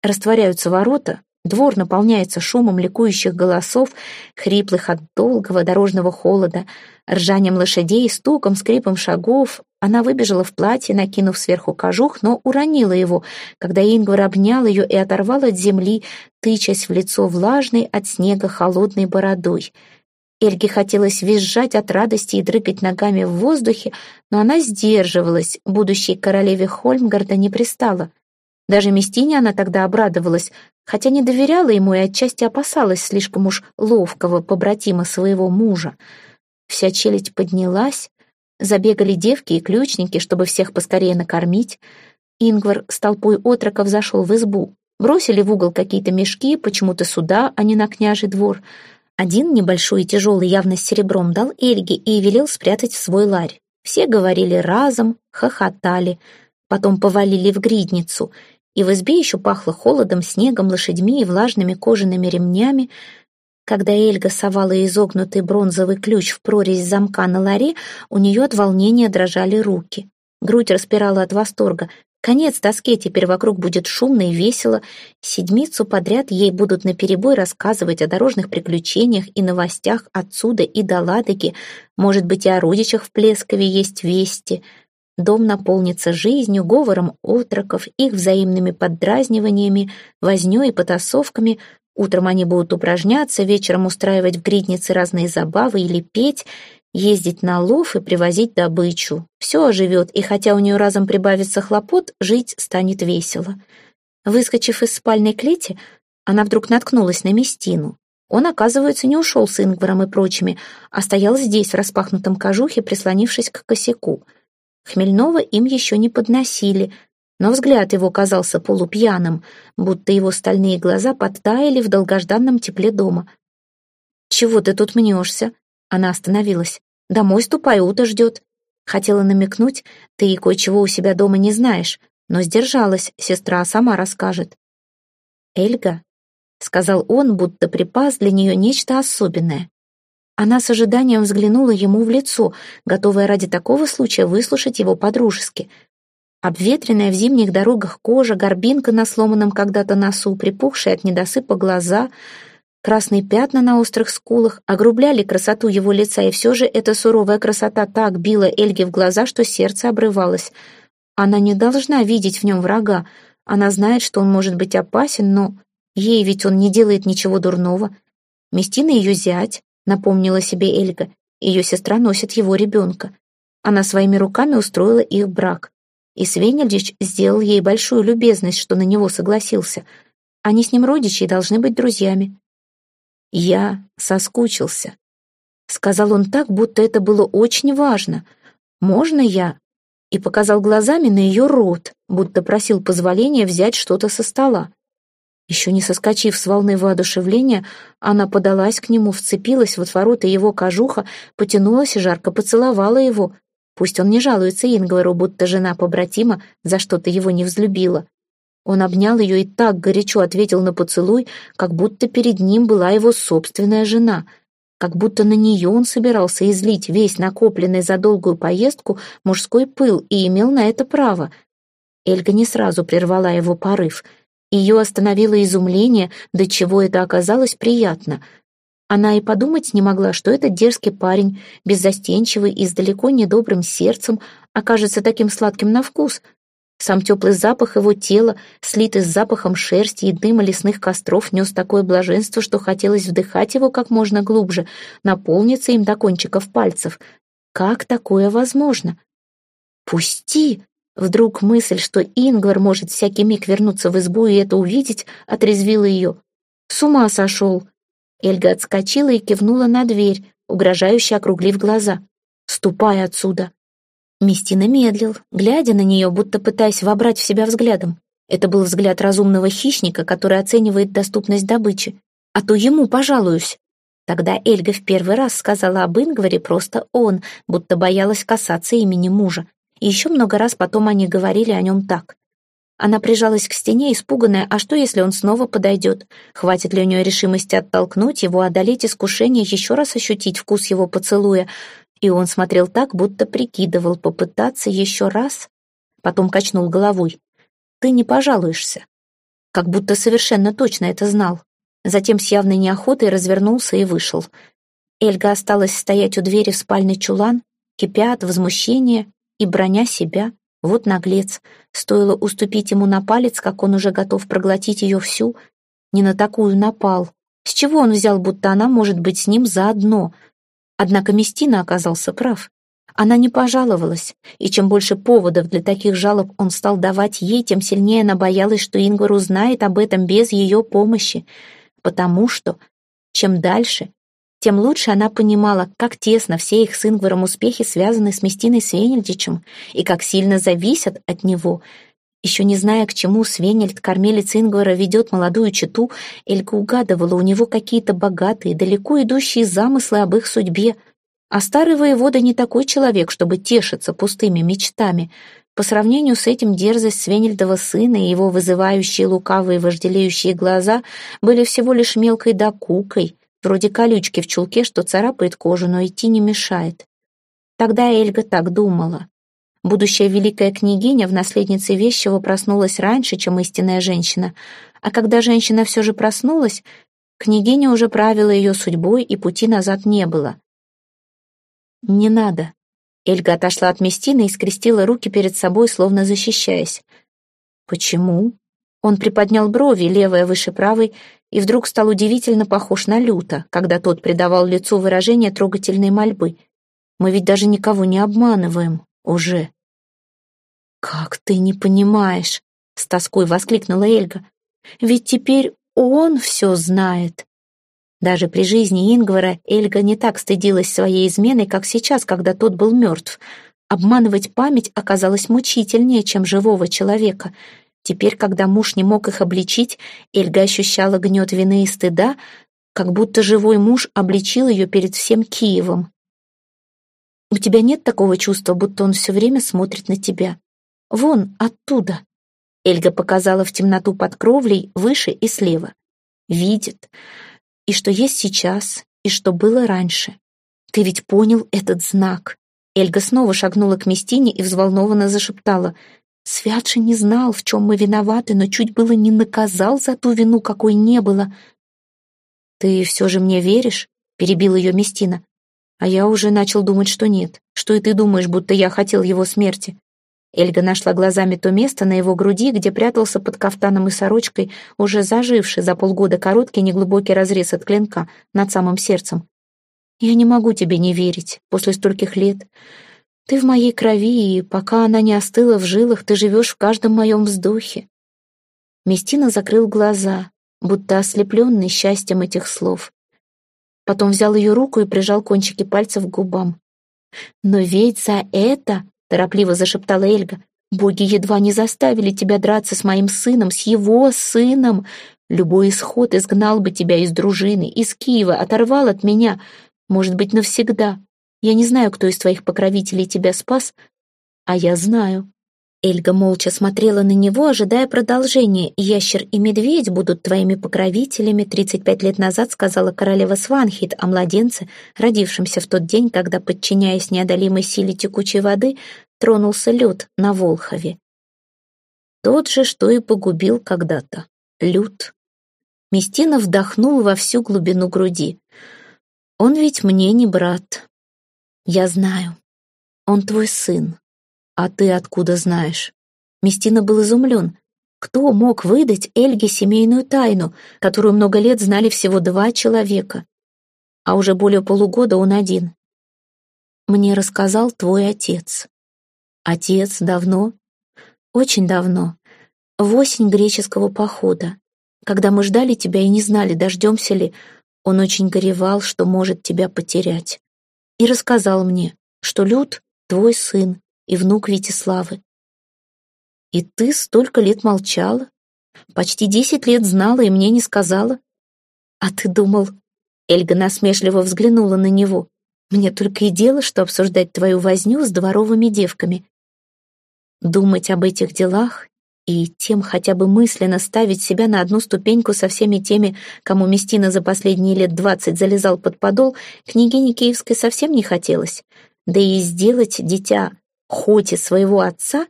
Speaker 1: растворяются ворота, двор наполняется шумом ликующих голосов, хриплых от долгого дорожного холода, ржанием лошадей, стуком, скрипом шагов, она выбежала в платье, накинув сверху кожух, но уронила его, когда Ингвар обнял ее и оторвал от земли, тычась в лицо влажной от снега холодной бородой. Эльге хотелось визжать от радости и дрыгать ногами в воздухе, но она сдерживалась, будущей королеве Хольмгарда не пристала. Даже Местине она тогда обрадовалась, хотя не доверяла ему и отчасти опасалась слишком уж ловкого побратима своего мужа. Вся челядь поднялась, Забегали девки и ключники, чтобы всех поскорее накормить. Ингвар с толпой отроков зашел в избу. Бросили в угол какие-то мешки, почему-то сюда, а не на княжий двор. Один небольшой и тяжелый, явно с серебром, дал Эльге и велел спрятать в свой ларь. Все говорили разом, хохотали. Потом повалили в гридницу. И в избе еще пахло холодом, снегом, лошадьми и влажными кожаными ремнями. Когда Эльга совала изогнутый бронзовый ключ в прорезь замка на ларе, у нее от волнения дрожали руки. Грудь распирала от восторга. Конец тоске, теперь вокруг будет шумно и весело. Седмицу подряд ей будут наперебой рассказывать о дорожных приключениях и новостях отсюда и до Ладоги. Может быть, и о родичах в Плескове есть вести. Дом наполнится жизнью, говором отроков, их взаимными поддразниваниями, вознёй и потасовками — Утром они будут упражняться, вечером устраивать в гриднице разные забавы или петь, ездить на лов и привозить добычу. Все оживет, и хотя у нее разом прибавится хлопот, жить станет весело. Выскочив из спальной клети, она вдруг наткнулась на Местину. Он, оказывается, не ушел с Ингваром и прочими, а стоял здесь, в распахнутом кожухе, прислонившись к косяку. Хмельного им еще не подносили, но взгляд его казался полупьяным, будто его стальные глаза подтаяли в долгожданном тепле дома. «Чего ты тут мнешься?» Она остановилась. «Домой ступай, Ута ждет». Хотела намекнуть, ты и кое-чего у себя дома не знаешь, но сдержалась, сестра сама расскажет. «Эльга», — сказал он, будто припас для нее нечто особенное. Она с ожиданием взглянула ему в лицо, готовая ради такого случая выслушать его по-дружески — Обветренная в зимних дорогах кожа, горбинка на сломанном когда-то носу, припухшие от недосыпа глаза, красные пятна на острых скулах огрубляли красоту его лица, и все же эта суровая красота так била Эльге в глаза, что сердце обрывалось. Она не должна видеть в нем врага, она знает, что он может быть опасен, но ей ведь он не делает ничего дурного. Местина ее зять, напомнила себе Эльга, ее сестра носит его ребенка. Она своими руками устроила их брак и Свенельдич сделал ей большую любезность, что на него согласился. Они с ним родичи и должны быть друзьями. «Я соскучился», — сказал он так, будто это было очень важно. «Можно я?» И показал глазами на ее рот, будто просил позволения взять что-то со стола. Еще не соскочив с волны воодушевления, она подалась к нему, вцепилась в отвороты его кожуха, потянулась и жарко поцеловала его, Пусть он не жалуется Ингвару, будто жена побратима за что-то его не взлюбила. Он обнял ее и так горячо ответил на поцелуй, как будто перед ним была его собственная жена, как будто на нее он собирался излить весь накопленный за долгую поездку мужской пыл и имел на это право. Эльга не сразу прервала его порыв. Ее остановило изумление, до чего это оказалось приятно. Она и подумать не могла, что этот дерзкий парень, беззастенчивый и с далеко недобрым сердцем, окажется таким сладким на вкус. Сам теплый запах его тела, слитый с запахом шерсти и дыма лесных костров, нес такое блаженство, что хотелось вдыхать его как можно глубже, наполниться им до кончиков пальцев. Как такое возможно? «Пусти!» Вдруг мысль, что Ингвар может всякий миг вернуться в избу и это увидеть, отрезвила ее. «С ума сошел!» Эльга отскочила и кивнула на дверь, угрожающе округлив глаза. «Ступай отсюда!» Местина медлил, глядя на нее, будто пытаясь вобрать в себя взглядом. Это был взгляд разумного хищника, который оценивает доступность добычи. «А то ему пожалуюсь!» Тогда Эльга в первый раз сказала об Ингваре просто он, будто боялась касаться имени мужа. И еще много раз потом они говорили о нем так. Она прижалась к стене, испуганная, а что, если он снова подойдет? Хватит ли у нее решимости оттолкнуть его, одолеть искушение, еще раз ощутить вкус его поцелуя? И он смотрел так, будто прикидывал попытаться еще раз. Потом качнул головой. «Ты не пожалуешься». Как будто совершенно точно это знал. Затем с явной неохотой развернулся и вышел. Эльга осталась стоять у двери в спальный чулан, кипя от возмущения и броня себя. Вот наглец. Стоило уступить ему на палец, как он уже готов проглотить ее всю. Не на такую напал. С чего он взял, будто она может быть с ним заодно? Однако Местина оказался прав. Она не пожаловалась, и чем больше поводов для таких жалоб он стал давать ей, тем сильнее она боялась, что Ингвар узнает об этом без ее помощи. Потому что чем дальше, тем лучше она понимала, как тесно все их с Ингваром успехи связаны с Местиной Свенельдичем и как сильно зависят от него. Еще не зная, к чему Свенельд, кормилец Ингвара, ведет молодую чету, Эльга угадывала у него какие-то богатые, далеко идущие замыслы об их судьбе. А старый воевода не такой человек, чтобы тешиться пустыми мечтами. По сравнению с этим дерзость Свенельдова сына и его вызывающие лукавые вожделеющие глаза были всего лишь мелкой докукой — вроде колючки в чулке, что царапает кожу, но идти не мешает. Тогда Эльга так думала. Будущая великая княгиня в наследнице Вещего проснулась раньше, чем истинная женщина, а когда женщина все же проснулась, княгиня уже правила ее судьбой, и пути назад не было. «Не надо». Эльга отошла от Местины и скрестила руки перед собой, словно защищаясь. «Почему?» Он приподнял брови, левая выше правой, и вдруг стал удивительно похож на Люта, когда тот придавал лицу выражение трогательной мольбы. «Мы ведь даже никого не обманываем. Уже». «Как ты не понимаешь?» — с тоской воскликнула Эльга. «Ведь теперь он все знает». Даже при жизни Ингвара Эльга не так стыдилась своей изменой, как сейчас, когда тот был мертв. Обманывать память оказалось мучительнее, чем живого человека — Теперь, когда муж не мог их обличить, Эльга ощущала гнет вины и стыда, как будто живой муж обличил ее перед всем Киевом. «У тебя нет такого чувства, будто он все время смотрит на тебя? Вон, оттуда!» Эльга показала в темноту под кровлей, выше и слева. «Видит. И что есть сейчас, и что было раньше. Ты ведь понял этот знак?» Эльга снова шагнула к Местине и взволнованно зашептала — Святши не знал, в чем мы виноваты, но чуть было не наказал за ту вину, какой не было. «Ты все же мне веришь?» — перебил ее Местина. «А я уже начал думать, что нет. Что и ты думаешь, будто я хотел его смерти?» Эльга нашла глазами то место на его груди, где прятался под кафтаном и сорочкой, уже заживший за полгода короткий неглубокий разрез от клинка над самым сердцем. «Я не могу тебе не верить после стольких лет. Ты в моей крови, и пока она не остыла в жилах, ты живешь в каждом моем вздохе. Местина закрыл глаза, будто ослепленный счастьем этих слов. Потом взял ее руку и прижал кончики пальцев к губам. «Но ведь за это, — торопливо зашептала Эльга, — боги едва не заставили тебя драться с моим сыном, с его сыном. Любой исход изгнал бы тебя из дружины, из Киева, оторвал от меня, может быть, навсегда. Я не знаю, кто из твоих покровителей тебя спас, а я знаю». Эльга молча смотрела на него, ожидая продолжения. «Ящер и медведь будут твоими покровителями», 35 лет назад сказала королева Сванхит о младенце, родившемся в тот день, когда, подчиняясь неодолимой силе текучей воды, тронулся лед на Волхове. Тот же, что и погубил когда-то. Люд. Местина вдохнул во всю глубину груди. Он ведь мне не брат. Я знаю. Он твой сын. А ты откуда знаешь? Местина был изумлен. Кто мог выдать Эльге семейную тайну, которую много лет знали всего два человека? А уже более полугода он один. Мне рассказал твой отец. Отец давно? Очень давно. В осень греческого похода. Когда мы ждали тебя и не знали, дождемся ли, он очень горевал, что может тебя потерять. И рассказал мне, что Люд — твой сын и внук Витиславы. И ты столько лет молчала? Почти десять лет знала и мне не сказала? А ты думал... Эльга насмешливо взглянула на него. Мне только и дело, что обсуждать твою возню с дворовыми девками. Думать об этих делах и тем хотя бы мысленно ставить себя на одну ступеньку со всеми теми, кому Местина за последние лет двадцать залезал под подол, княгине Киевской совсем не хотелось. Да и сделать дитя хоть и своего отца,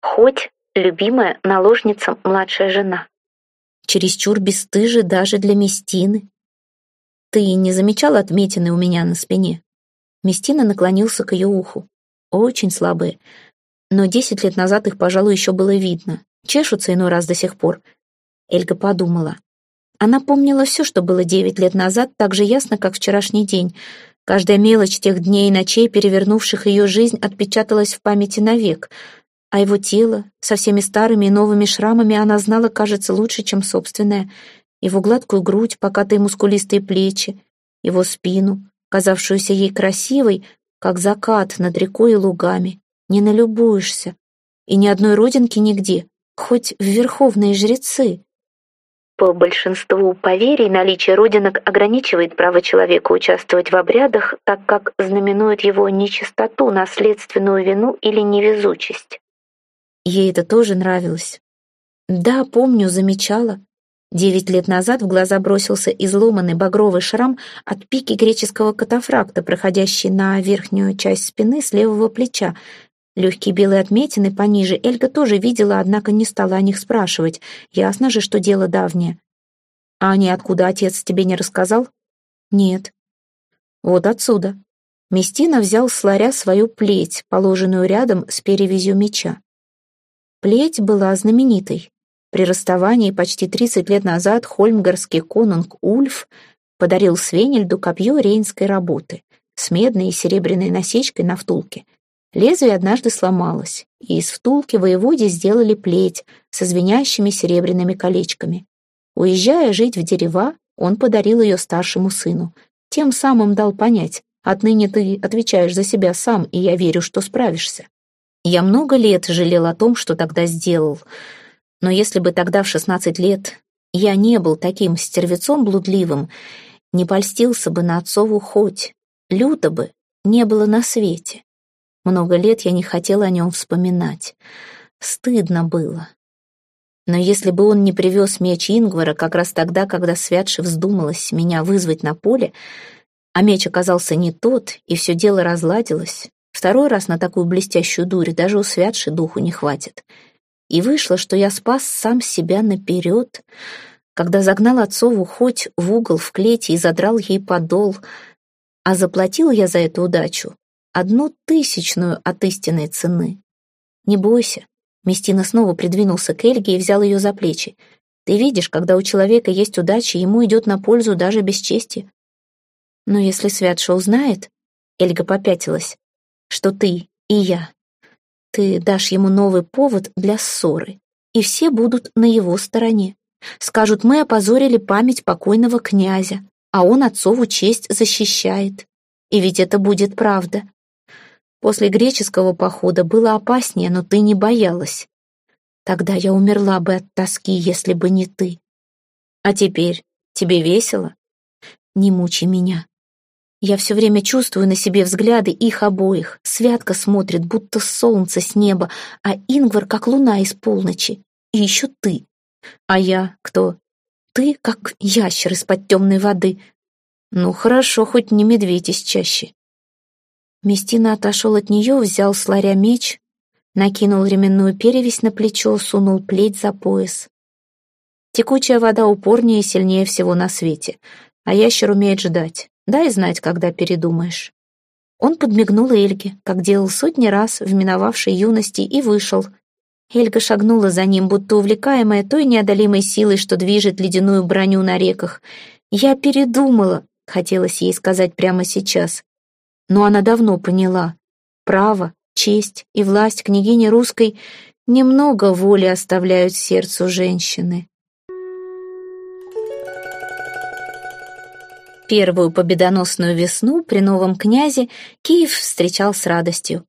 Speaker 1: хоть любимая наложница младшая жена. Чересчур бесстыжи даже для Местины. Ты не замечала отметины у меня на спине? Местина наклонился к ее уху. Очень слабые, но десять лет назад их, пожалуй, еще было видно. Чешутся иной раз до сих пор. Эльга подумала. Она помнила все, что было девять лет назад, так же ясно, как вчерашний день. Каждая мелочь тех дней и ночей, перевернувших ее жизнь, отпечаталась в памяти навек. А его тело, со всеми старыми и новыми шрамами, она знала, кажется, лучше, чем собственное. Его гладкую грудь, покатые мускулистые плечи, его спину, казавшуюся ей красивой, как закат над рекой и лугами. Не налюбуешься. И ни одной родинки нигде, хоть в верховные жрецы. По большинству поверий наличие родинок ограничивает право человека участвовать в обрядах, так как знаменует его нечистоту, наследственную вину или невезучесть. Ей это тоже нравилось. Да, помню, замечала. Девять лет назад в глаза бросился изломанный багровый шрам от пики греческого катафракта, проходящий на верхнюю часть спины с левого плеча, Легкие белые отметины пониже Эльга тоже видела, однако не стала о них спрашивать. Ясно же, что дело давнее. А они откуда отец тебе не рассказал? Нет. Вот отсюда. Местина взял с ларя свою плеть, положенную рядом с перевязью меча. Плеть была знаменитой. При расставании почти 30 лет назад хольмгарский конунг Ульф подарил Свенельду копье рейнской работы с медной и серебряной насечкой на втулке — Лезвие однажды сломалось, и из втулки воеводе сделали плеть со звенящими серебряными колечками. Уезжая жить в дерева, он подарил ее старшему сыну. Тем самым дал понять, отныне ты отвечаешь за себя сам, и я верю, что справишься. Я много лет жалел о том, что тогда сделал. Но если бы тогда в шестнадцать лет я не был таким стервецом блудливым, не польстился бы на отцову хоть, люто бы не было на свете. Много лет я не хотела о нем вспоминать. Стыдно было. Но если бы он не привез меч Ингвара как раз тогда, когда Святши вздумалась меня вызвать на поле, а меч оказался не тот, и все дело разладилось, второй раз на такую блестящую дурь даже у Святши духу не хватит. И вышло, что я спас сам себя наперед, когда загнал отцову хоть в угол в клете и задрал ей подол, а заплатил я за эту удачу одну тысячную от истинной цены. Не бойся. Местина снова придвинулся к Эльге и взял ее за плечи. Ты видишь, когда у человека есть удача, ему идет на пользу даже бесчестие. Но если Святша узнает, Эльга попятилась, что ты и я, ты дашь ему новый повод для ссоры, и все будут на его стороне. Скажут, мы опозорили память покойного князя, а он отцову честь защищает. И ведь это будет правда. После греческого похода было опаснее, но ты не боялась. Тогда я умерла бы от тоски, если бы не ты. А теперь тебе весело? Не мучи меня. Я все время чувствую на себе взгляды их обоих. Святка смотрит, будто солнце с неба, а Ингвар как луна из полночи. И еще ты. А я кто? Ты как ящер из-под темной воды. Ну хорошо, хоть не медведь из чаще. Местина отошел от нее, взял с ларя меч. Накинул ременную перевязь на плечо, сунул плеть за пояс. Текучая вода упорнее и сильнее всего на свете, а ящер умеет ждать. Дай знать, когда передумаешь. Он подмигнул Эльге, как делал сотни раз в миновавшей юности, и вышел. Эльга шагнула за ним, будто увлекаемая той неодолимой силой, что движет ледяную броню на реках. «Я передумала», — хотелось ей сказать прямо сейчас. Но она давно поняла. Право, честь и власть княгини русской немного воли оставляют сердцу женщины. Первую победоносную весну при новом князе Киев встречал с радостью.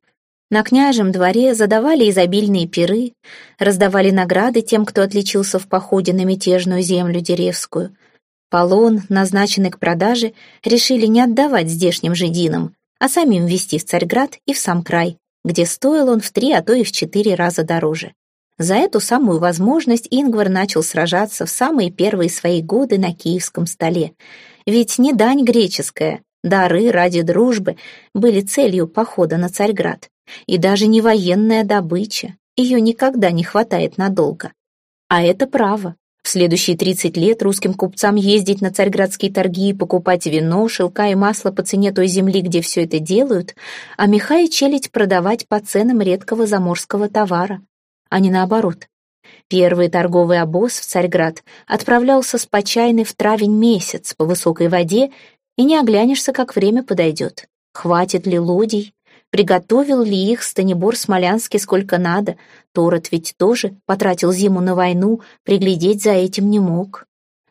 Speaker 1: На княжем дворе задавали изобильные пиры, раздавали награды тем, кто отличился в походе на мятежную землю деревскую. Полон, назначенный к продаже, решили не отдавать здешним жидинам, а самим везти в Царьград и в сам край, где стоил он в три, а то и в четыре раза дороже. За эту самую возможность Ингвар начал сражаться в самые первые свои годы на киевском столе — ведь не дань греческая, дары ради дружбы были целью похода на Царьград. И даже не военная добыча, ее никогда не хватает надолго. А это право. Следующие 30 лет русским купцам ездить на царьградские торги и покупать вино, шелка и масло по цене той земли, где все это делают, а меха и челядь продавать по ценам редкого заморского товара, а не наоборот. Первый торговый обоз в Царьград отправлялся с Почайны в травень месяц по высокой воде, и не оглянешься, как время подойдет. Хватит ли лодий? Приготовил ли их Станибор Смолянский сколько надо? Торот ведь тоже потратил зиму на войну, приглядеть за этим не мог.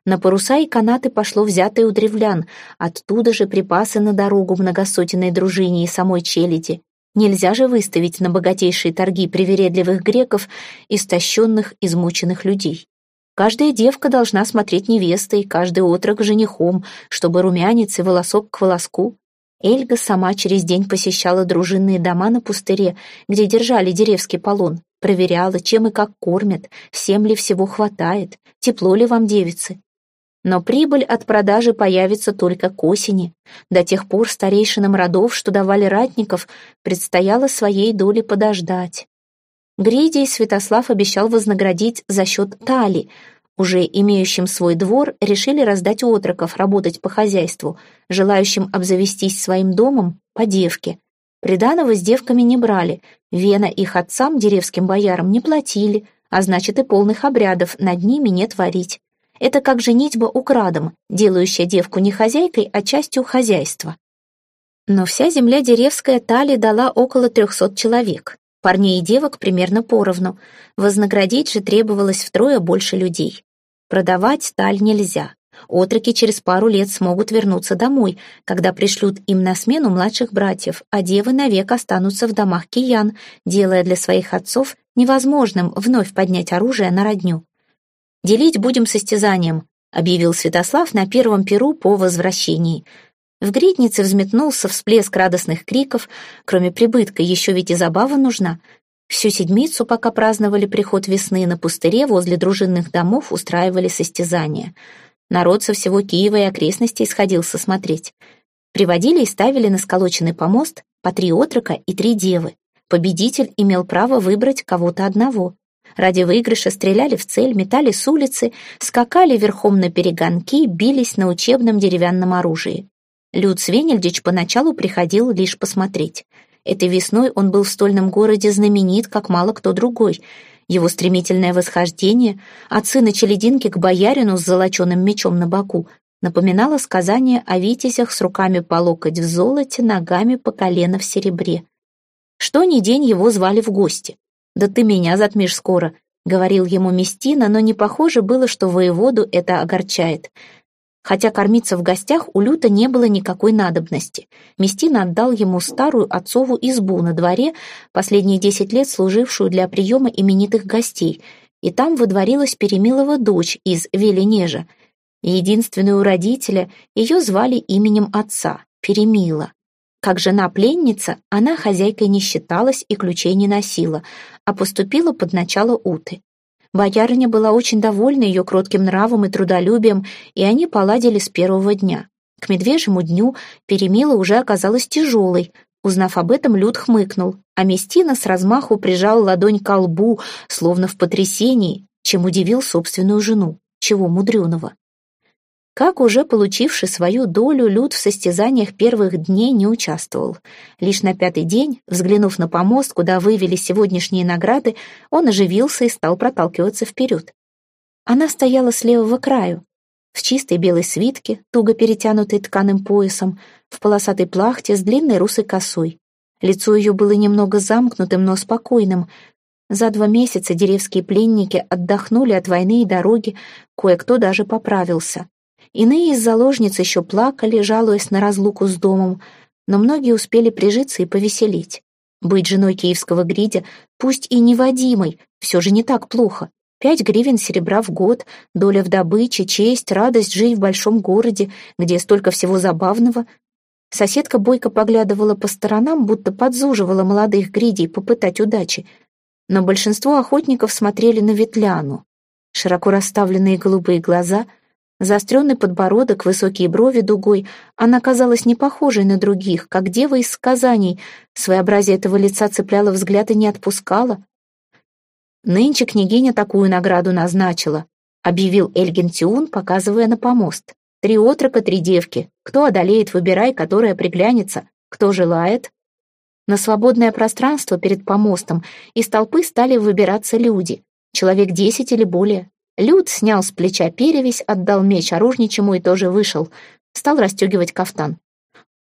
Speaker 1: На паруса и канаты пошло взятое у древлян, оттуда же припасы на дорогу многосотенной дружине и самой челяди. Нельзя же выставить на богатейшие торги привередливых греков, истощенных, измученных людей. Каждая девка должна смотреть невестой, каждый отрок женихом, чтобы румянец и волосок к волоску. Эльга сама через день посещала дружинные дома на пустыре, где держали деревский полон, проверяла, чем и как кормят, всем ли всего хватает, тепло ли вам девицы, но прибыль от продажи появится только к осени. До тех пор старейшинам родов, что давали ратников, предстояло своей доли подождать. Гридий Святослав обещал вознаградить за счет тали. Уже имеющим свой двор решили раздать отроков работать по хозяйству, желающим обзавестись своим домом по девке. Приданого с девками не брали, вена их отцам, деревским боярам, не платили, а значит и полных обрядов над ними не творить. Это как женитьба украдом, делающая девку не хозяйкой, а частью хозяйства. Но вся земля деревская Тали дала около трехсот человек. Парней и девок примерно поровну. Вознаградить же требовалось втрое больше людей. Продавать таль нельзя. Отроки через пару лет смогут вернуться домой, когда пришлют им на смену младших братьев, а девы навек останутся в домах киян, делая для своих отцов невозможным вновь поднять оружие на родню. «Делить будем состязанием», — объявил Святослав на первом перу по возвращении. В гриднице взметнулся всплеск радостных криков. Кроме прибытка, еще ведь и забава нужна. Всю седмицу, пока праздновали приход весны, на пустыре возле дружинных домов устраивали состязания. Народ со всего Киева и окрестностей сходился смотреть. Приводили и ставили на сколоченный помост по три отрока и три девы. Победитель имел право выбрать кого-то одного. Ради выигрыша стреляли в цель, метали с улицы, скакали верхом на перегонки, бились на учебном деревянном оружии. Люд Свенельдич поначалу приходил лишь посмотреть. Этой весной он был в стольном городе знаменит, как мало кто другой. Его стремительное восхождение от сына Челединки к боярину с золоченым мечом на боку напоминало сказание о витязях с руками по локоть в золоте, ногами по колено в серебре. Что ни день его звали в гости. «Да ты меня затмишь скоро», — говорил ему Местина, но не похоже было, что воеводу это огорчает. Хотя кормиться в гостях у Люта не было никакой надобности. Местина отдал ему старую отцову избу на дворе, последние десять лет служившую для приема именитых гостей, и там выдворилась Перемилова дочь из Веленежа. Единственную родителя ее звали именем отца — Перемила. Как жена-пленница, она хозяйкой не считалась и ключей не носила, а поступила под начало Уты. Боярыня была очень довольна ее кротким нравом и трудолюбием, и они поладили с первого дня. К медвежьему дню перемила уже оказалась тяжелой, Узнав об этом, Люд хмыкнул, а Местина с размаху прижал ладонь к лбу, словно в потрясении, чем удивил собственную жену. Чего мудреного. Как уже получивший свою долю, Люд в состязаниях первых дней не участвовал. Лишь на пятый день, взглянув на помост, куда вывели сегодняшние награды, он оживился и стал проталкиваться вперед. Она стояла с левого краю, в чистой белой свитке, туго перетянутой тканым поясом, в полосатой плахте с длинной русой косой. Лицо ее было немного замкнутым, но спокойным. За два месяца деревские пленники отдохнули от войны и дороги, кое-кто даже поправился. Иные из заложниц еще плакали, жалуясь на разлуку с домом, но многие успели прижиться и повеселить. Быть женой киевского гридя, пусть и неводимой, все же не так плохо. Пять гривен серебра в год, доля в добыче, честь, радость жить в большом городе, где столько всего забавного. Соседка бойко поглядывала по сторонам, будто подзуживала молодых гридей попытать удачи. Но большинство охотников смотрели на Ветляну. Широко расставленные голубые глаза, заостренный подбородок, высокие брови дугой, она казалась не похожей на других, как дева из сказаний. Своеобразие этого лица цепляло взгляд и не отпускало. «Нынче княгиня такую награду назначила», — объявил Эльгин Тиун, показывая на помост. «Три отрока, три девки. Кто одолеет, выбирай, которая приглянется. Кто желает?» На свободное пространство перед помостом из толпы стали выбираться люди. Человек десять или более. Люд снял с плеча перевязь, отдал меч оружничему и тоже вышел. Стал расстегивать кафтан.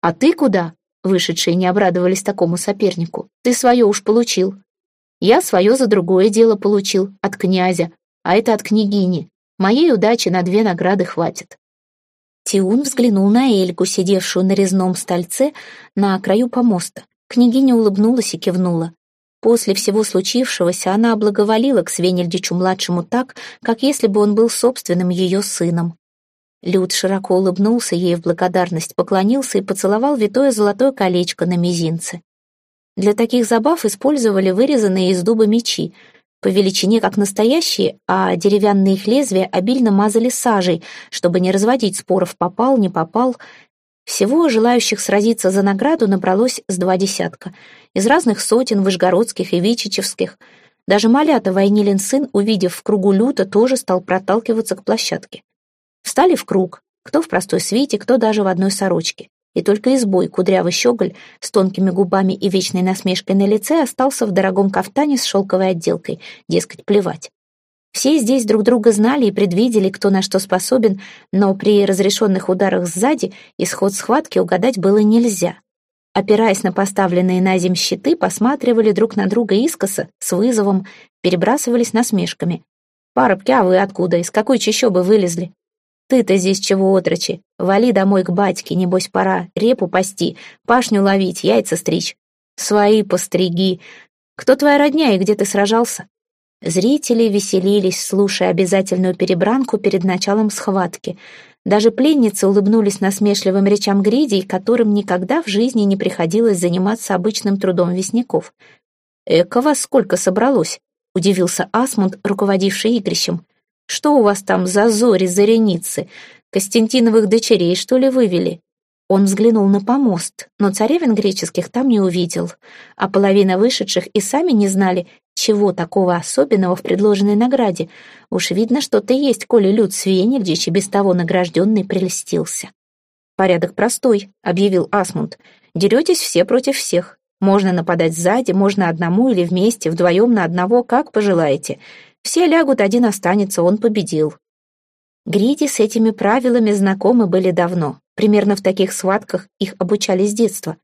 Speaker 1: «А ты куда?» Вышедшие не обрадовались такому сопернику. «Ты свое уж получил. Я свое за другое дело получил, от князя, а это от княгини. Моей удачи на две награды хватит». Тиун взглянул на Эльгу, сидевшую на резном стольце на краю помоста. Княгиня улыбнулась и кивнула. После всего случившегося она облаговолила к Свенельдичу-младшему так, как если бы он был собственным ее сыном. Люд широко улыбнулся ей в благодарность, поклонился и поцеловал витое золотое колечко на мизинце. Для таких забав использовали вырезанные из дуба мечи, по величине как настоящие, а деревянные их лезвия обильно мазали сажей, чтобы не разводить споров попал, не попал. Всего желающих сразиться за награду набралось с два десятка. Из разных сотен, вышгородских и вичичевских. Даже малята Войнилин сын, увидев в кругу люта, тоже стал проталкиваться к площадке. Встали в круг, кто в простой свите, кто даже в одной сорочке и только избой, кудрявый щеголь с тонкими губами и вечной насмешкой на лице остался в дорогом кафтане с шелковой отделкой, дескать, плевать. Все здесь друг друга знали и предвидели, кто на что способен, но при разрешенных ударах сзади исход схватки угадать было нельзя. Опираясь на поставленные на земь щиты, посматривали друг на друга искоса, с вызовом, перебрасывались насмешками. «Парубки, а вы откуда? Из какой чащобы вылезли? Ты-то здесь чего, отрочи? Вали домой к батьке, небось пора. Репу пасти, пашню ловить, яйца стричь. Свои постриги. Кто твоя родня и где ты сражался? Зрители веселились, слушая обязательную перебранку перед началом схватки. Даже пленницы улыбнулись насмешливым речам гридей, которым никогда в жизни не приходилось заниматься обычным трудом весняков. «Эка вас сколько собралось?» — удивился Асмунд, руководивший игрищем. Что у вас там за зори, зареницы? Костянтиновых дочерей, что ли, вывели?» Он взглянул на помост, но царевин греческих там не увидел, а половина вышедших и сами не знали, чего такого особенного в предложенной награде. Уж видно, что-то есть, коли люд Свенельдич и без того награжденный прельстился. «Порядок простой», — объявил Асмунд. «Деретесь все против всех. Можно нападать сзади, можно одному или вместе, вдвоем на одного, как пожелаете. Все лягут, один останется, он победил. Гриди с этими правилами знакомы были давно. Примерно в таких схватках их обучали с детства.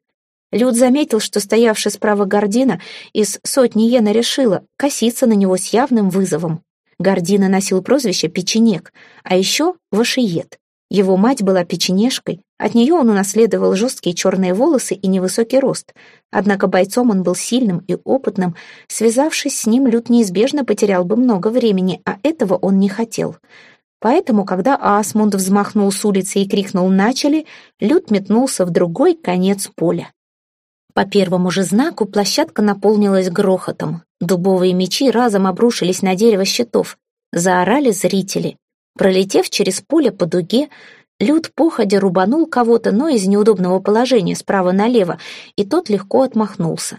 Speaker 1: Люд заметил, что стоявший справа Гордина из сотни Йена решила коситься на него с явным вызовом. Гордина носил прозвище «печенек», а еще «вашиед». Его мать была печенежкой, от нее он унаследовал жесткие черные волосы и невысокий рост. Однако бойцом он был сильным и опытным. Связавшись с ним, Люд неизбежно потерял бы много времени, а этого он не хотел. Поэтому, когда Асмунд взмахнул с улицы и крикнул «начали», Люд метнулся в другой конец поля. По первому же знаку площадка наполнилась грохотом. Дубовые мечи разом обрушились на дерево щитов. Заорали зрители. Пролетев через поле по дуге, Люд походя рубанул кого-то, но из неудобного положения справа налево, и тот легко отмахнулся.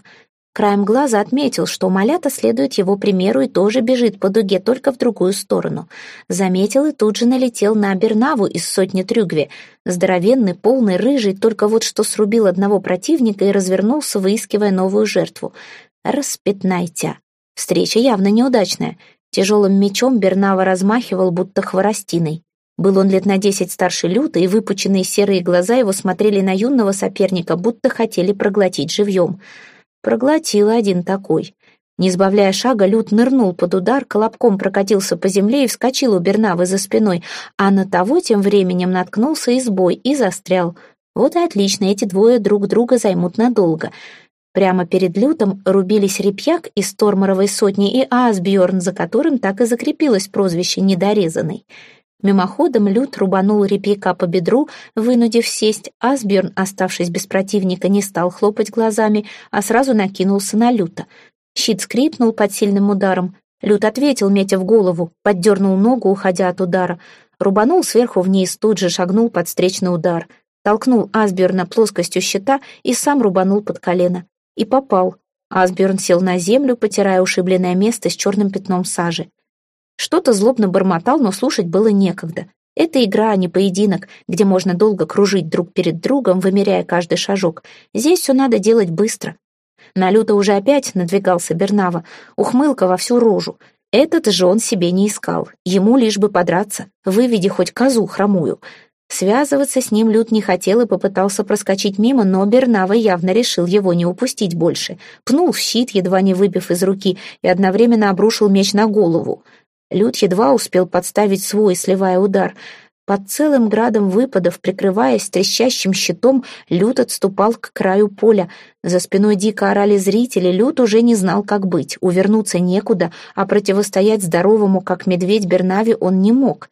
Speaker 1: Краем глаза отметил, что малята следует его примеру и тоже бежит по дуге, только в другую сторону. Заметил и тут же налетел на Бернаву из сотни трюгве. Здоровенный, полный, рыжий, только вот что срубил одного противника и развернулся, выискивая новую жертву. Распятнайтя. Встреча явно неудачная. Тяжелым мечом Бернава размахивал, будто хворостиной. Был он лет на десять старше Люта, и выпученные серые глаза его смотрели на юного соперника, будто хотели проглотить живьем. Проглотил один такой. Не сбавляя шага, Лют нырнул под удар, колобком прокатился по земле и вскочил у Бернавы за спиной, а на того тем временем наткнулся избой и застрял. Вот и отлично, эти двое друг друга займут надолго. Прямо перед Лютом рубились Репьяк из Торморовой сотни и Асбьорн, за которым так и закрепилось прозвище «Недорезанный». Мимоходом Лют рубанул репейка по бедру, вынудив сесть. Асберн, оставшись без противника, не стал хлопать глазами, а сразу накинулся на Люта. Щит скрипнул под сильным ударом. Лют ответил, метя в голову, поддернул ногу, уходя от удара. Рубанул сверху вниз, тут же шагнул под встречный удар. Толкнул Асберна плоскостью щита и сам рубанул под колено. И попал. Асберн сел на землю, потирая ушибленное место с черным пятном сажи. Что-то злобно бормотал, но слушать было некогда. Это игра, а не поединок, где можно долго кружить друг перед другом, вымеряя каждый шажок. Здесь все надо делать быстро. На люто уже опять надвигался Бернава, ухмылка во всю рожу. Этот же он себе не искал. Ему лишь бы подраться, выведи хоть козу хромую. Связываться с ним Люд не хотел и попытался проскочить мимо, но Бернава явно решил его не упустить больше. Пнул в щит, едва не выбив из руки, и одновременно обрушил меч на голову. Люд едва успел подставить свой, сливая удар. Под целым градом выпадов, прикрываясь трещащим щитом, Люд отступал к краю поля. За спиной дико орали зрители, Люд уже не знал, как быть. Увернуться некуда, а противостоять здоровому, как медведь Бернави, он не мог.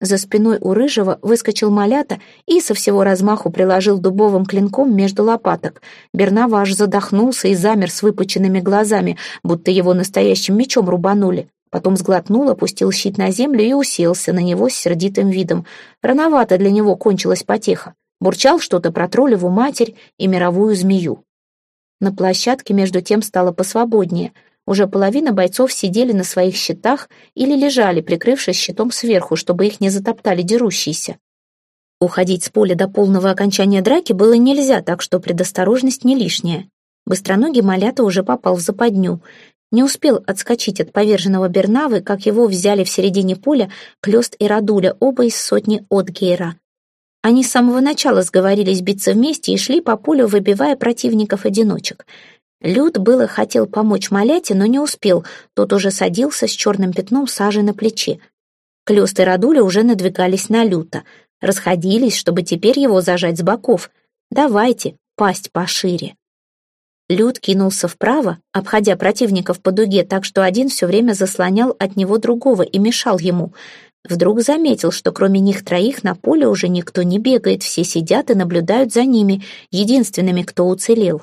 Speaker 1: За спиной у Рыжего выскочил малята и со всего размаху приложил дубовым клинком между лопаток. Бернава аж задохнулся и замер с выпученными глазами, будто его настоящим мечом рубанули. Потом сглотнул, опустил щит на землю и уселся на него с сердитым видом. Рановато для него кончилась потеха. Бурчал что-то про троллеву матерь и мировую змею. На площадке между тем стало посвободнее. Уже половина бойцов сидели на своих щитах или лежали, прикрывшись щитом сверху, чтобы их не затоптали дерущиеся. Уходить с поля до полного окончания драки было нельзя, так что предосторожность не лишняя. Быстроногий малята уже попал в западню. Не успел отскочить от поверженного Бернавы, как его взяли в середине поля Клёст и Радуля, оба из сотни от Гейра. Они с самого начала сговорились биться вместе и шли по полю, выбивая противников-одиночек. Люд было хотел помочь Маляте, но не успел, тот уже садился с черным пятном сажи на плече. Клёст и Радуля уже надвигались на Люта, расходились, чтобы теперь его зажать с боков. «Давайте, пасть пошире». Люд кинулся вправо, обходя противников по дуге так, что один все время заслонял от него другого и мешал ему. Вдруг заметил, что кроме них троих на поле уже никто не бегает, все сидят и наблюдают за ними, единственными, кто уцелел.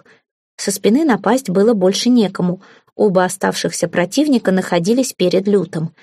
Speaker 1: Со спины напасть было больше некому. Оба оставшихся противника находились перед Лютом.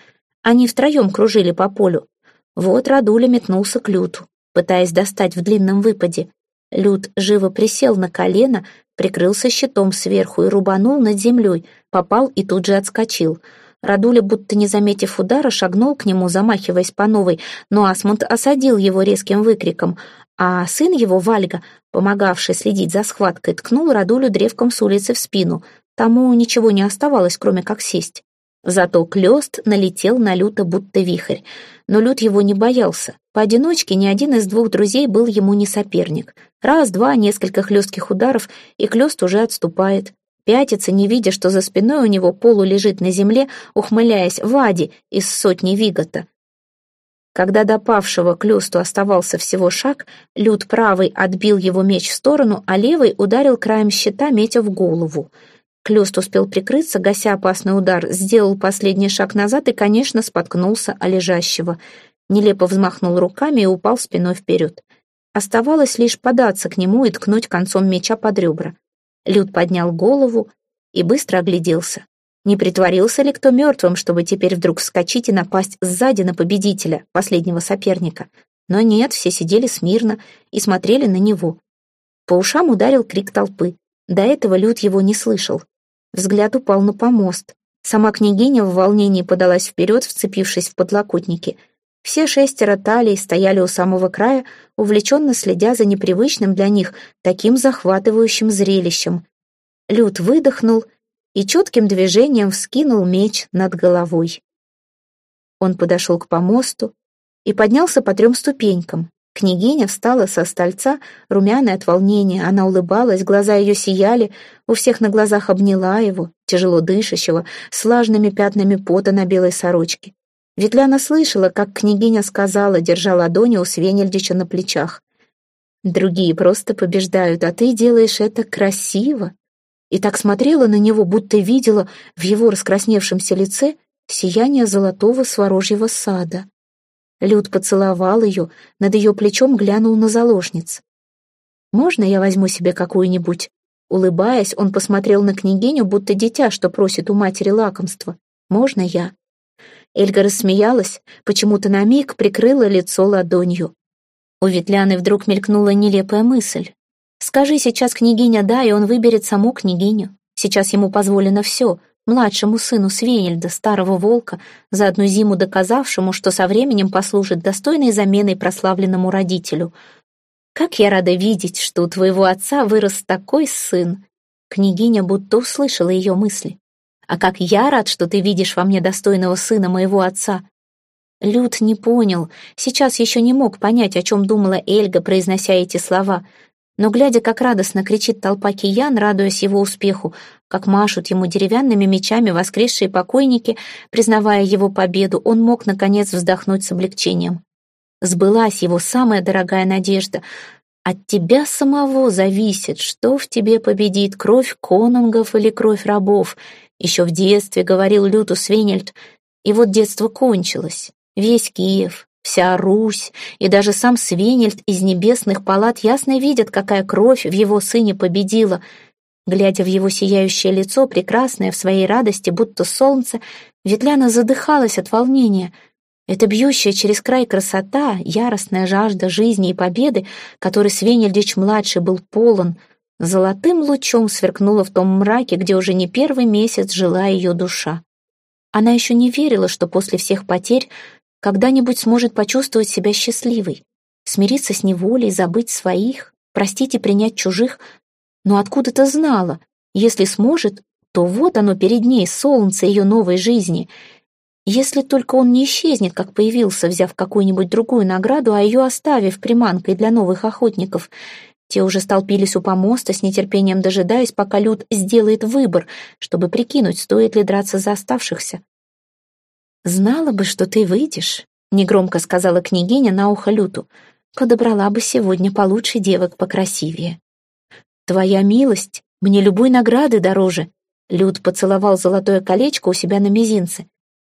Speaker 1: Они втроем кружили по полю. Вот Радуля метнулся к Люту, пытаясь достать в длинном выпаде. Лют живо присел на колено, прикрылся щитом сверху и рубанул над землей, попал и тут же отскочил. Радуля, будто не заметив удара, шагнул к нему, замахиваясь по новой, но Асмунд осадил его резким выкриком, а сын его, Вальга, помогавший следить за схваткой, ткнул Радулю древком с улицы в спину. Тому ничего не оставалось, кроме как сесть. Зато Клёст налетел на Люта будто вихрь. Но Лют его не боялся. Поодиночке ни один из двух друзей был ему не соперник. Раз-два, несколько хлестких ударов, и Клёст уже отступает. Пятится, не видя, что за спиной у него полу лежит на земле, ухмыляясь Вади из сотни Вигота. Когда до павшего Клёсту оставался всего шаг, Люд правый отбил его меч в сторону, а левый ударил краем щита, метя в голову. Клёст успел прикрыться, гася опасный удар, сделал последний шаг назад и, конечно, споткнулся о лежащего. Нелепо взмахнул руками и упал спиной вперед. Оставалось лишь податься к нему и ткнуть концом меча под ребра. Люд поднял голову и быстро огляделся. Не притворился ли кто мертвым, чтобы теперь вдруг вскочить и напасть сзади на победителя, последнего соперника? Но нет, все сидели смирно и смотрели на него. По ушам ударил крик толпы. До этого Люд его не слышал. Взгляд упал на помост. Сама княгиня в волнении подалась вперед, вцепившись в подлокотники. Все шестеро талий стояли у самого края, увлеченно следя за непривычным для них таким захватывающим зрелищем. Люд выдохнул и четким движением вскинул меч над головой. Он подошел к помосту и поднялся по трем ступенькам. Княгиня встала со стольца, румяная от волнения. Она улыбалась, глаза ее сияли, у всех на глазах обняла его, тяжело дышащего, с влажными пятнами пота на белой сорочке. Ветляна слышала, как княгиня сказала, держа ладони у Свенельдича на плечах. «Другие просто побеждают, а ты делаешь это красиво». И так смотрела на него, будто видела в его раскрасневшемся лице сияние золотого сворожьего сада. Люд поцеловал ее, над ее плечом глянул на заложниц. «Можно я возьму себе какую-нибудь?» Улыбаясь, он посмотрел на княгиню, будто дитя, что просит у матери лакомства. «Можно я?» Эльга рассмеялась, почему-то на миг прикрыла лицо ладонью. У Ветляны вдруг мелькнула нелепая мысль. «Скажи сейчас княгиня «да», и он выберет саму княгиню. Сейчас ему позволено все, младшему сыну Свенельда, старого волка, за одну зиму доказавшему, что со временем послужит достойной заменой прославленному родителю. «Как я рада видеть, что у твоего отца вырос такой сын!» Княгиня будто услышала ее мысли. «А как я рад, что ты видишь во мне достойного сына моего отца!» Люд не понял, сейчас еще не мог понять, о чем думала Эльга, произнося эти слова — но, глядя, как радостно кричит толпа киян, радуясь его успеху, как машут ему деревянными мечами воскресшие покойники, признавая его победу, он мог, наконец, вздохнуть с облегчением. Сбылась его самая дорогая надежда. От тебя самого зависит, что в тебе победит, кровь конунгов или кровь рабов. Еще в детстве говорил Люту Свенельд, и вот детство кончилось. Весь Киев, Вся Русь и даже сам Свенельд из небесных палат ясно видят, какая кровь в его сыне победила. Глядя в его сияющее лицо, прекрасное в своей радости, будто солнце, Ветляна задыхалась от волнения. Эта бьющая через край красота, яростная жажда жизни и победы, которой Свенельдич-младший был полон, золотым лучом сверкнула в том мраке, где уже не первый месяц жила ее душа. Она еще не верила, что после всех потерь когда-нибудь сможет почувствовать себя счастливой, смириться с неволей, забыть своих, простить и принять чужих, но откуда-то знала, если сможет, то вот оно перед ней, солнце ее новой жизни. Если только он не исчезнет, как появился, взяв какую-нибудь другую награду, а ее оставив приманкой для новых охотников. Те уже столпились у помоста, с нетерпением дожидаясь, пока Люд сделает выбор, чтобы прикинуть, стоит ли драться за оставшихся. «Знала бы, что ты выйдешь», — негромко сказала княгиня на ухо Люту, «подобрала бы сегодня получше девок покрасивее». «Твоя милость, мне любой награды дороже», — Лют поцеловал золотое колечко у себя на мизинце.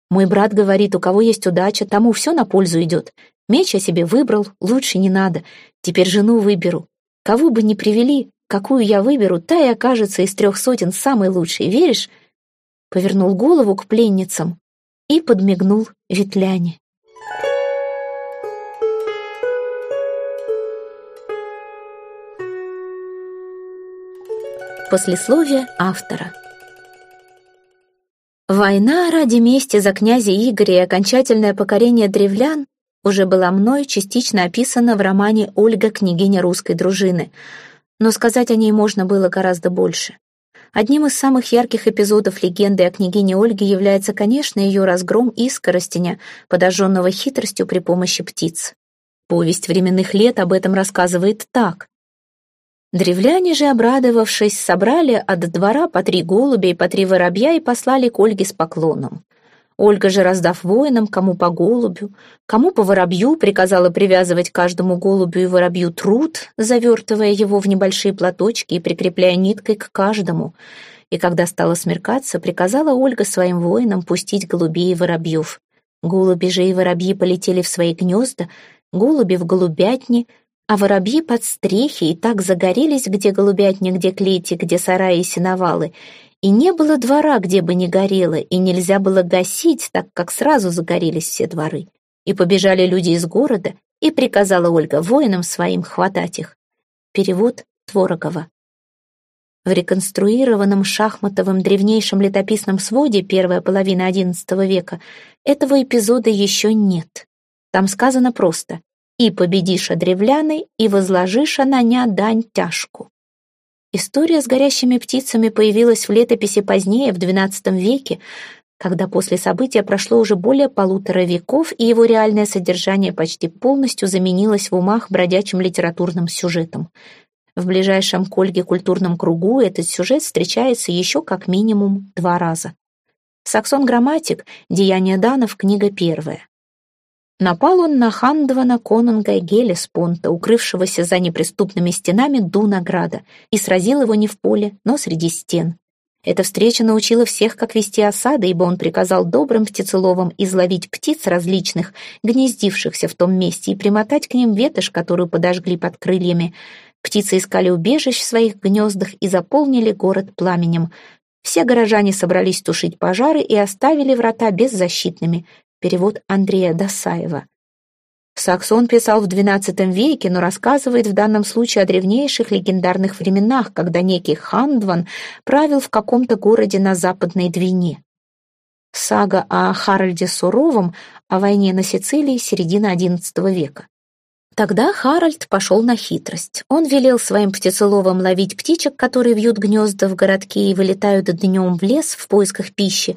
Speaker 1: «Мой брат говорит, у кого есть удача, тому все на пользу идет. Меч я себе выбрал, лучше не надо. Теперь жену выберу. Кого бы ни привели, какую я выберу, та и окажется из трех сотен самой лучшей, веришь?» Повернул голову к пленницам, и подмигнул Ветляне. Послесловие автора Война ради мести за князя Игоря и окончательное покорение древлян уже была мной частично описана в романе «Ольга, княгиня русской дружины», но сказать о ней можно было гораздо больше. Одним из самых ярких эпизодов легенды о княгине Ольге является, конечно, ее разгром искоростеня, подожженного хитростью при помощи птиц. Повесть временных лет об этом рассказывает так. Древляне же, обрадовавшись, собрали от двора по три голубя и по три воробья и послали к Ольге с поклоном. Ольга же, раздав воинам, кому по голубю, кому по воробью, приказала привязывать каждому голубю и воробью труд, завертывая его в небольшие платочки и прикрепляя ниткой к каждому. И когда стало смеркаться, приказала Ольга своим воинам пустить голубей и воробьев. Голуби же и воробьи полетели в свои гнезда, голуби в голубятни, а воробьи под стрехи и так загорелись, где голубятни, где клети, где сараи и сеновалы, и не было двора, где бы не горело, и нельзя было гасить, так как сразу загорелись все дворы. И побежали люди из города, и приказала Ольга воинам своим хватать их. Перевод Творогова. В реконструированном шахматовом древнейшем летописном своде первая половина XI века этого эпизода еще нет. Там сказано просто «И победишь древляны, и возложишь на дань тяжку». История с горящими птицами появилась в летописи позднее, в XII веке, когда после события прошло уже более полутора веков, и его реальное содержание почти полностью заменилось в умах бродячим литературным сюжетом. В ближайшем к Ольге культурном кругу этот сюжет встречается еще как минимум два раза. Саксон-грамматик, «Деяния данов», книга первая. Напал он на Хандвана Конунга Гелеспонта, укрывшегося за неприступными стенами Дунаграда, и сразил его не в поле, но среди стен. Эта встреча научила всех, как вести осады, ибо он приказал добрым птицеловам изловить птиц различных, гнездившихся в том месте, и примотать к ним ветошь, которую подожгли под крыльями. Птицы искали убежищ в своих гнездах и заполнили город пламенем. Все горожане собрались тушить пожары и оставили врата беззащитными. Перевод Андрея Досаева. Саксон писал в XII веке, но рассказывает в данном случае о древнейших легендарных временах, когда некий Хандван правил в каком-то городе на Западной Двине. Сага о Харальде Суровом о войне на Сицилии середины XI века. Тогда Харальд пошел на хитрость. Он велел своим птицеловам ловить птичек, которые вьют гнезда в городке и вылетают днем в лес в поисках пищи,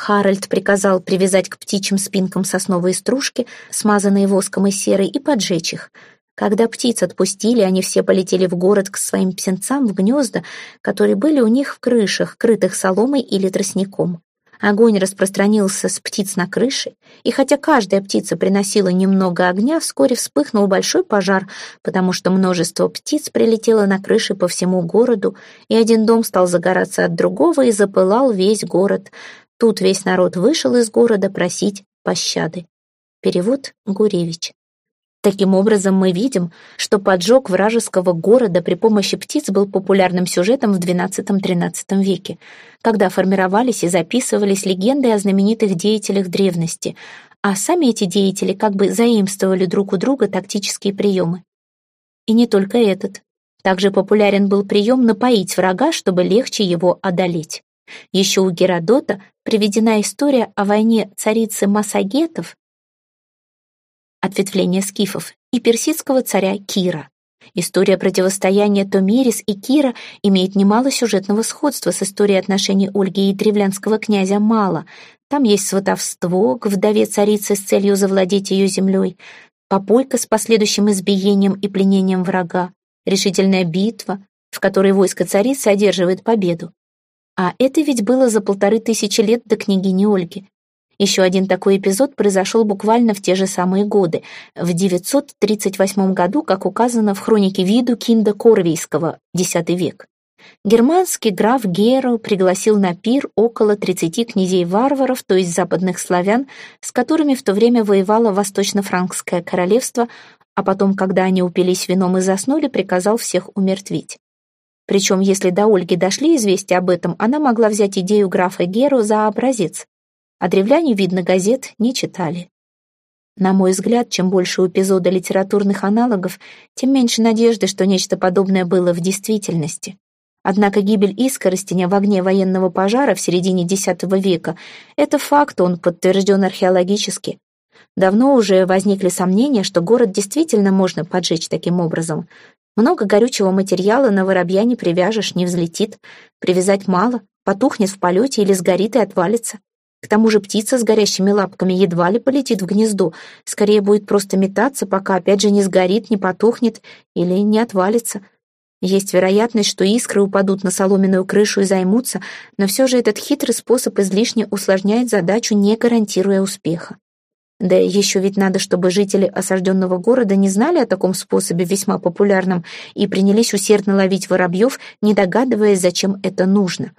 Speaker 1: Харальд приказал привязать к птичьим спинкам сосновые стружки, смазанные воском и серой, и поджечь их. Когда птиц отпустили, они все полетели в город к своим птенцам в гнезда, которые были у них в крышах, крытых соломой или тростником. Огонь распространился с птиц на крыше, и хотя каждая птица приносила немного огня, вскоре вспыхнул большой пожар, потому что множество птиц прилетело на крыши по всему городу, и один дом стал загораться от другого и запылал весь город. Тут весь народ вышел из города просить пощады. Перевод Гуревич. Таким образом, мы видим, что поджог вражеского города при помощи птиц был популярным сюжетом в XII-XIII веке, когда формировались и записывались легенды о знаменитых деятелях древности, а сами эти деятели как бы заимствовали друг у друга тактические приемы. И не только этот. Также популярен был прием напоить врага, чтобы легче его одолеть. Еще у Геродота приведена история о войне царицы Массагетов, ответвление скифов, и персидского царя Кира. История противостояния Томирис и Кира имеет немало сюжетного сходства с историей отношений Ольги и древлянского князя Мала. Там есть сватовство к вдове царицы с целью завладеть ее землей, попойка с последующим избиением и пленением врага, решительная битва, в которой войско царицы одерживает победу. А это ведь было за полторы тысячи лет до княгини Ольги. Еще один такой эпизод произошел буквально в те же самые годы, в 938 году, как указано в хронике виду Кинда Корвийского, X век. Германский граф Геро пригласил на пир около 30 князей-варваров, то есть западных славян, с которыми в то время воевало Восточно-Франкское королевство, а потом, когда они упились вином и заснули, приказал всех умертвить. Причем, если до Ольги дошли известия об этом, она могла взять идею графа Геру за образец. А древляне, видно, газет не читали. На мой взгляд, чем больше у эпизода литературных аналогов, тем меньше надежды, что нечто подобное было в действительности. Однако гибель Искоростеня в огне военного пожара в середине X века – это факт, он подтвержден археологически. Давно уже возникли сомнения, что город действительно можно поджечь таким образом, много горючего материала на воробья не привяжешь, не взлетит. Привязать мало, потухнет в полете или сгорит и отвалится. К тому же птица с горящими лапками едва ли полетит в гнездо, скорее будет просто метаться, пока опять же не сгорит, не потухнет или не отвалится. Есть вероятность, что искры упадут на соломенную крышу и займутся, но все же этот хитрый способ излишне усложняет задачу, не гарантируя успеха. Да еще ведь надо, чтобы жители осажденного города не знали о таком способе весьма популярном и принялись усердно ловить воробьев, не догадываясь, зачем это нужно.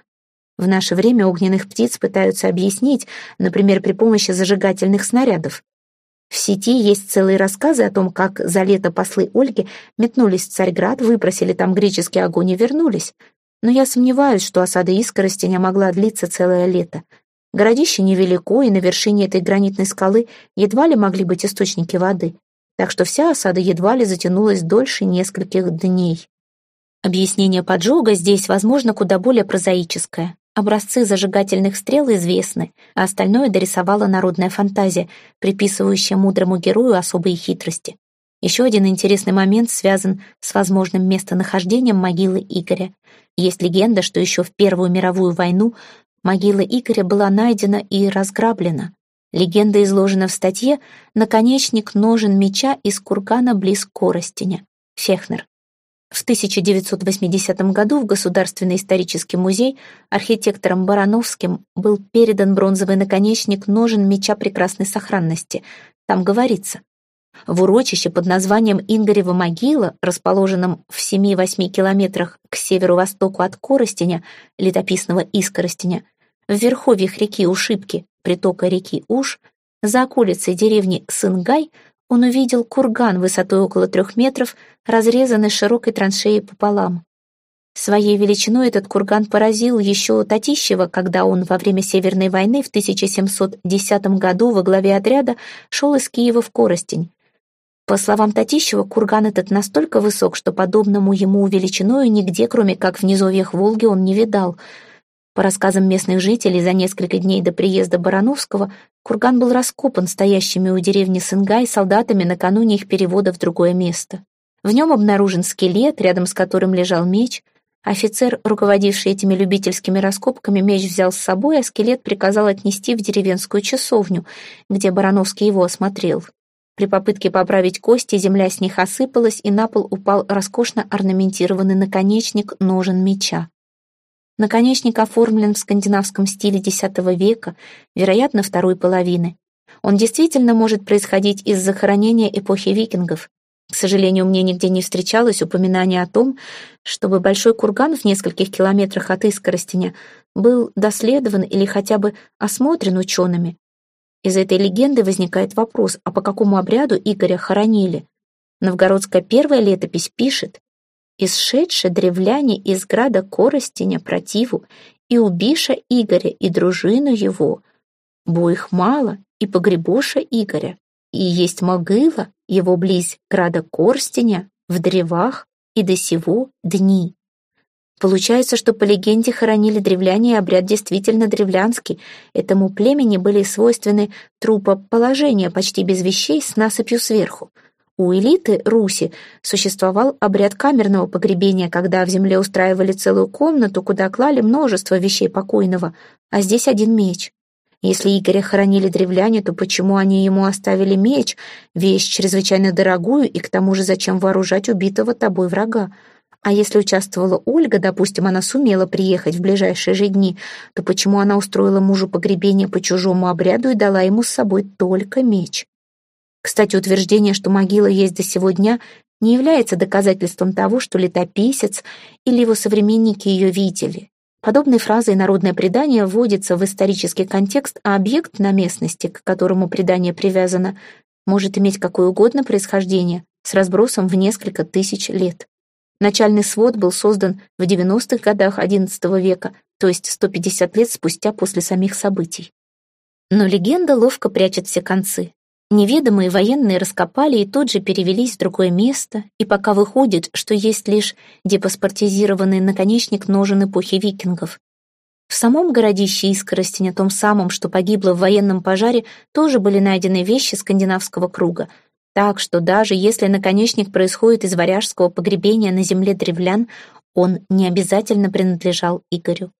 Speaker 1: В наше время огненных птиц пытаются объяснить, например, при помощи зажигательных снарядов. В сети есть целые рассказы о том, как за лето послы Ольги метнулись в Царьград, выпросили там греческий огонь и вернулись. Но я сомневаюсь, что осада Искоростеня могла длиться целое лето. Городище невелико, и на вершине этой гранитной скалы едва ли могли быть источники воды. так что вся осада едва ли затянулась дольше нескольких дней. Объяснение поджога здесь, возможно, куда более прозаическое. Образцы зажигательных стрел известны, а остальное дорисовала народная фантазия, приписывающая мудрому герою особые хитрости. Еще один интересный момент связан с возможным местонахождением могилы Игоря. Есть легенда, что еще в Первую мировую войну могила Игоря была найдена и разграблена. Легенда изложена в статье «Наконечник ножен меча из кургана близ Коростеня». Фехнер. В 1980 году в Государственный исторический музей архитектором Барановским был передан бронзовый наконечник ножен меча прекрасной сохранности. Там говорится, в урочище под названием Ингорева могила, расположенном в 7-8 километрах к северо-востоку от Коростеня, летописного Искоростеня, в верховьях реки Ушибки, притока реки Уж, за околицей деревни Сынгай, он увидел курган высотой около трех метров, разрезанный широкой траншеей пополам. Своей величиной этот курган поразил еще Татищева, когда он во время Северной войны в 1710 году во главе отряда шел из Киева в Коростень. По словам Татищева, курган этот настолько высок, что подобному ему величиною нигде, кроме как в низовьях Волги, он не видал. По рассказам местных жителей, за несколько дней до приезда Барановского курган был раскопан стоящими у деревни Сынгай солдатами накануне их перевода в другое место. В нем обнаружен скелет, рядом с которым лежал меч. Офицер, руководивший этими любительскими раскопками, меч взял с собой, а скелет приказал отнести в деревенскую часовню, где Барановский его осмотрел. При попытке поправить кости земля с них осыпалась, и на пол упал роскошно орнаментированный наконечник ножен меча. Наконечник оформлен в скандинавском стиле X века, вероятно, второй половины. Он действительно может происходить из захоронения эпохи викингов. К сожалению, мне нигде не встречалось упоминания о том, чтобы большой курган в нескольких километрах от Искоростеня был доследован или хотя бы осмотрен учеными. Из этой легенды возникает вопрос, а по какому обряду Игоря хоронили? Новгородская первая летопись пишет, «Исшедше древляне из града Коростеня противу и убиша Игоря и дружину его, бо их мало, и погребоша Игоря, и есть могила его близ града Корстеня в древах и до сего дни». Получается, что по легенде хоронили древляне, и обряд действительно древлянский. Этому племени были свойственны трупоположения почти без вещей с насыпью сверху. У элиты Руси существовал обряд камерного погребения, когда в земле устраивали целую комнату, куда клали множество вещей покойного, а здесь один меч. Если Игоря хоронили древляне, то почему они ему оставили меч, вещь чрезвычайно дорогую, и к тому же зачем вооружать убитого тобой врага? А если участвовала Ольга, допустим, она сумела приехать в ближайшие же дни, то почему она устроила мужу погребение по чужому обряду и дала ему с собой только меч? Кстати, утверждение, что могила есть до сего дня, не является доказательством того, что летописец или его современники ее видели. Подобной фразой народное предание вводится в исторический контекст, а объект на местности, к которому предание привязано, может иметь какое угодно происхождение с разбросом в несколько тысяч лет. Начальный свод был создан в 90-х годах XI века, то есть 150 лет спустя после самих событий. Но легенда ловко прячет все концы. Неведомые военные раскопали и тут же перевелись в другое место, и пока выходит, что есть лишь депаспортизированный наконечник ножен эпохи викингов. В самом городище Искоростене, том самом, что погибло в военном пожаре, тоже были найдены вещи скандинавского круга — так что даже если наконечник происходит из варяжского погребения на земле древлян, он не обязательно принадлежал Игорю.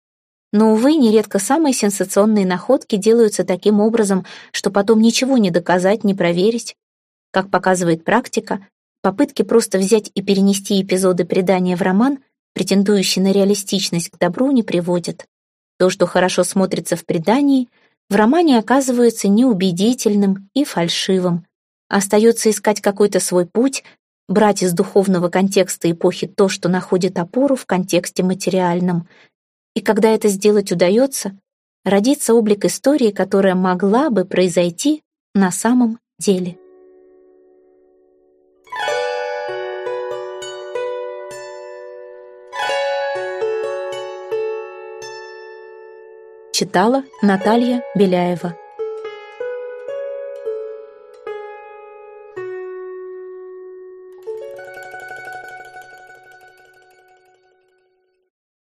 Speaker 1: Но, увы, нередко самые сенсационные находки делаются таким образом, что потом ничего не доказать, не проверить. Как показывает практика, попытки просто взять и перенести эпизоды предания в роман, претендующий на реалистичность к добру, не приводят. То, что хорошо смотрится в предании, в романе оказывается неубедительным и фальшивым, Остается искать какой-то свой путь, брать из духовного контекста эпохи то, что находит опору в контексте материальном. И когда это сделать удается, родится облик истории, которая могла бы произойти на самом деле. Читала Наталья Беляева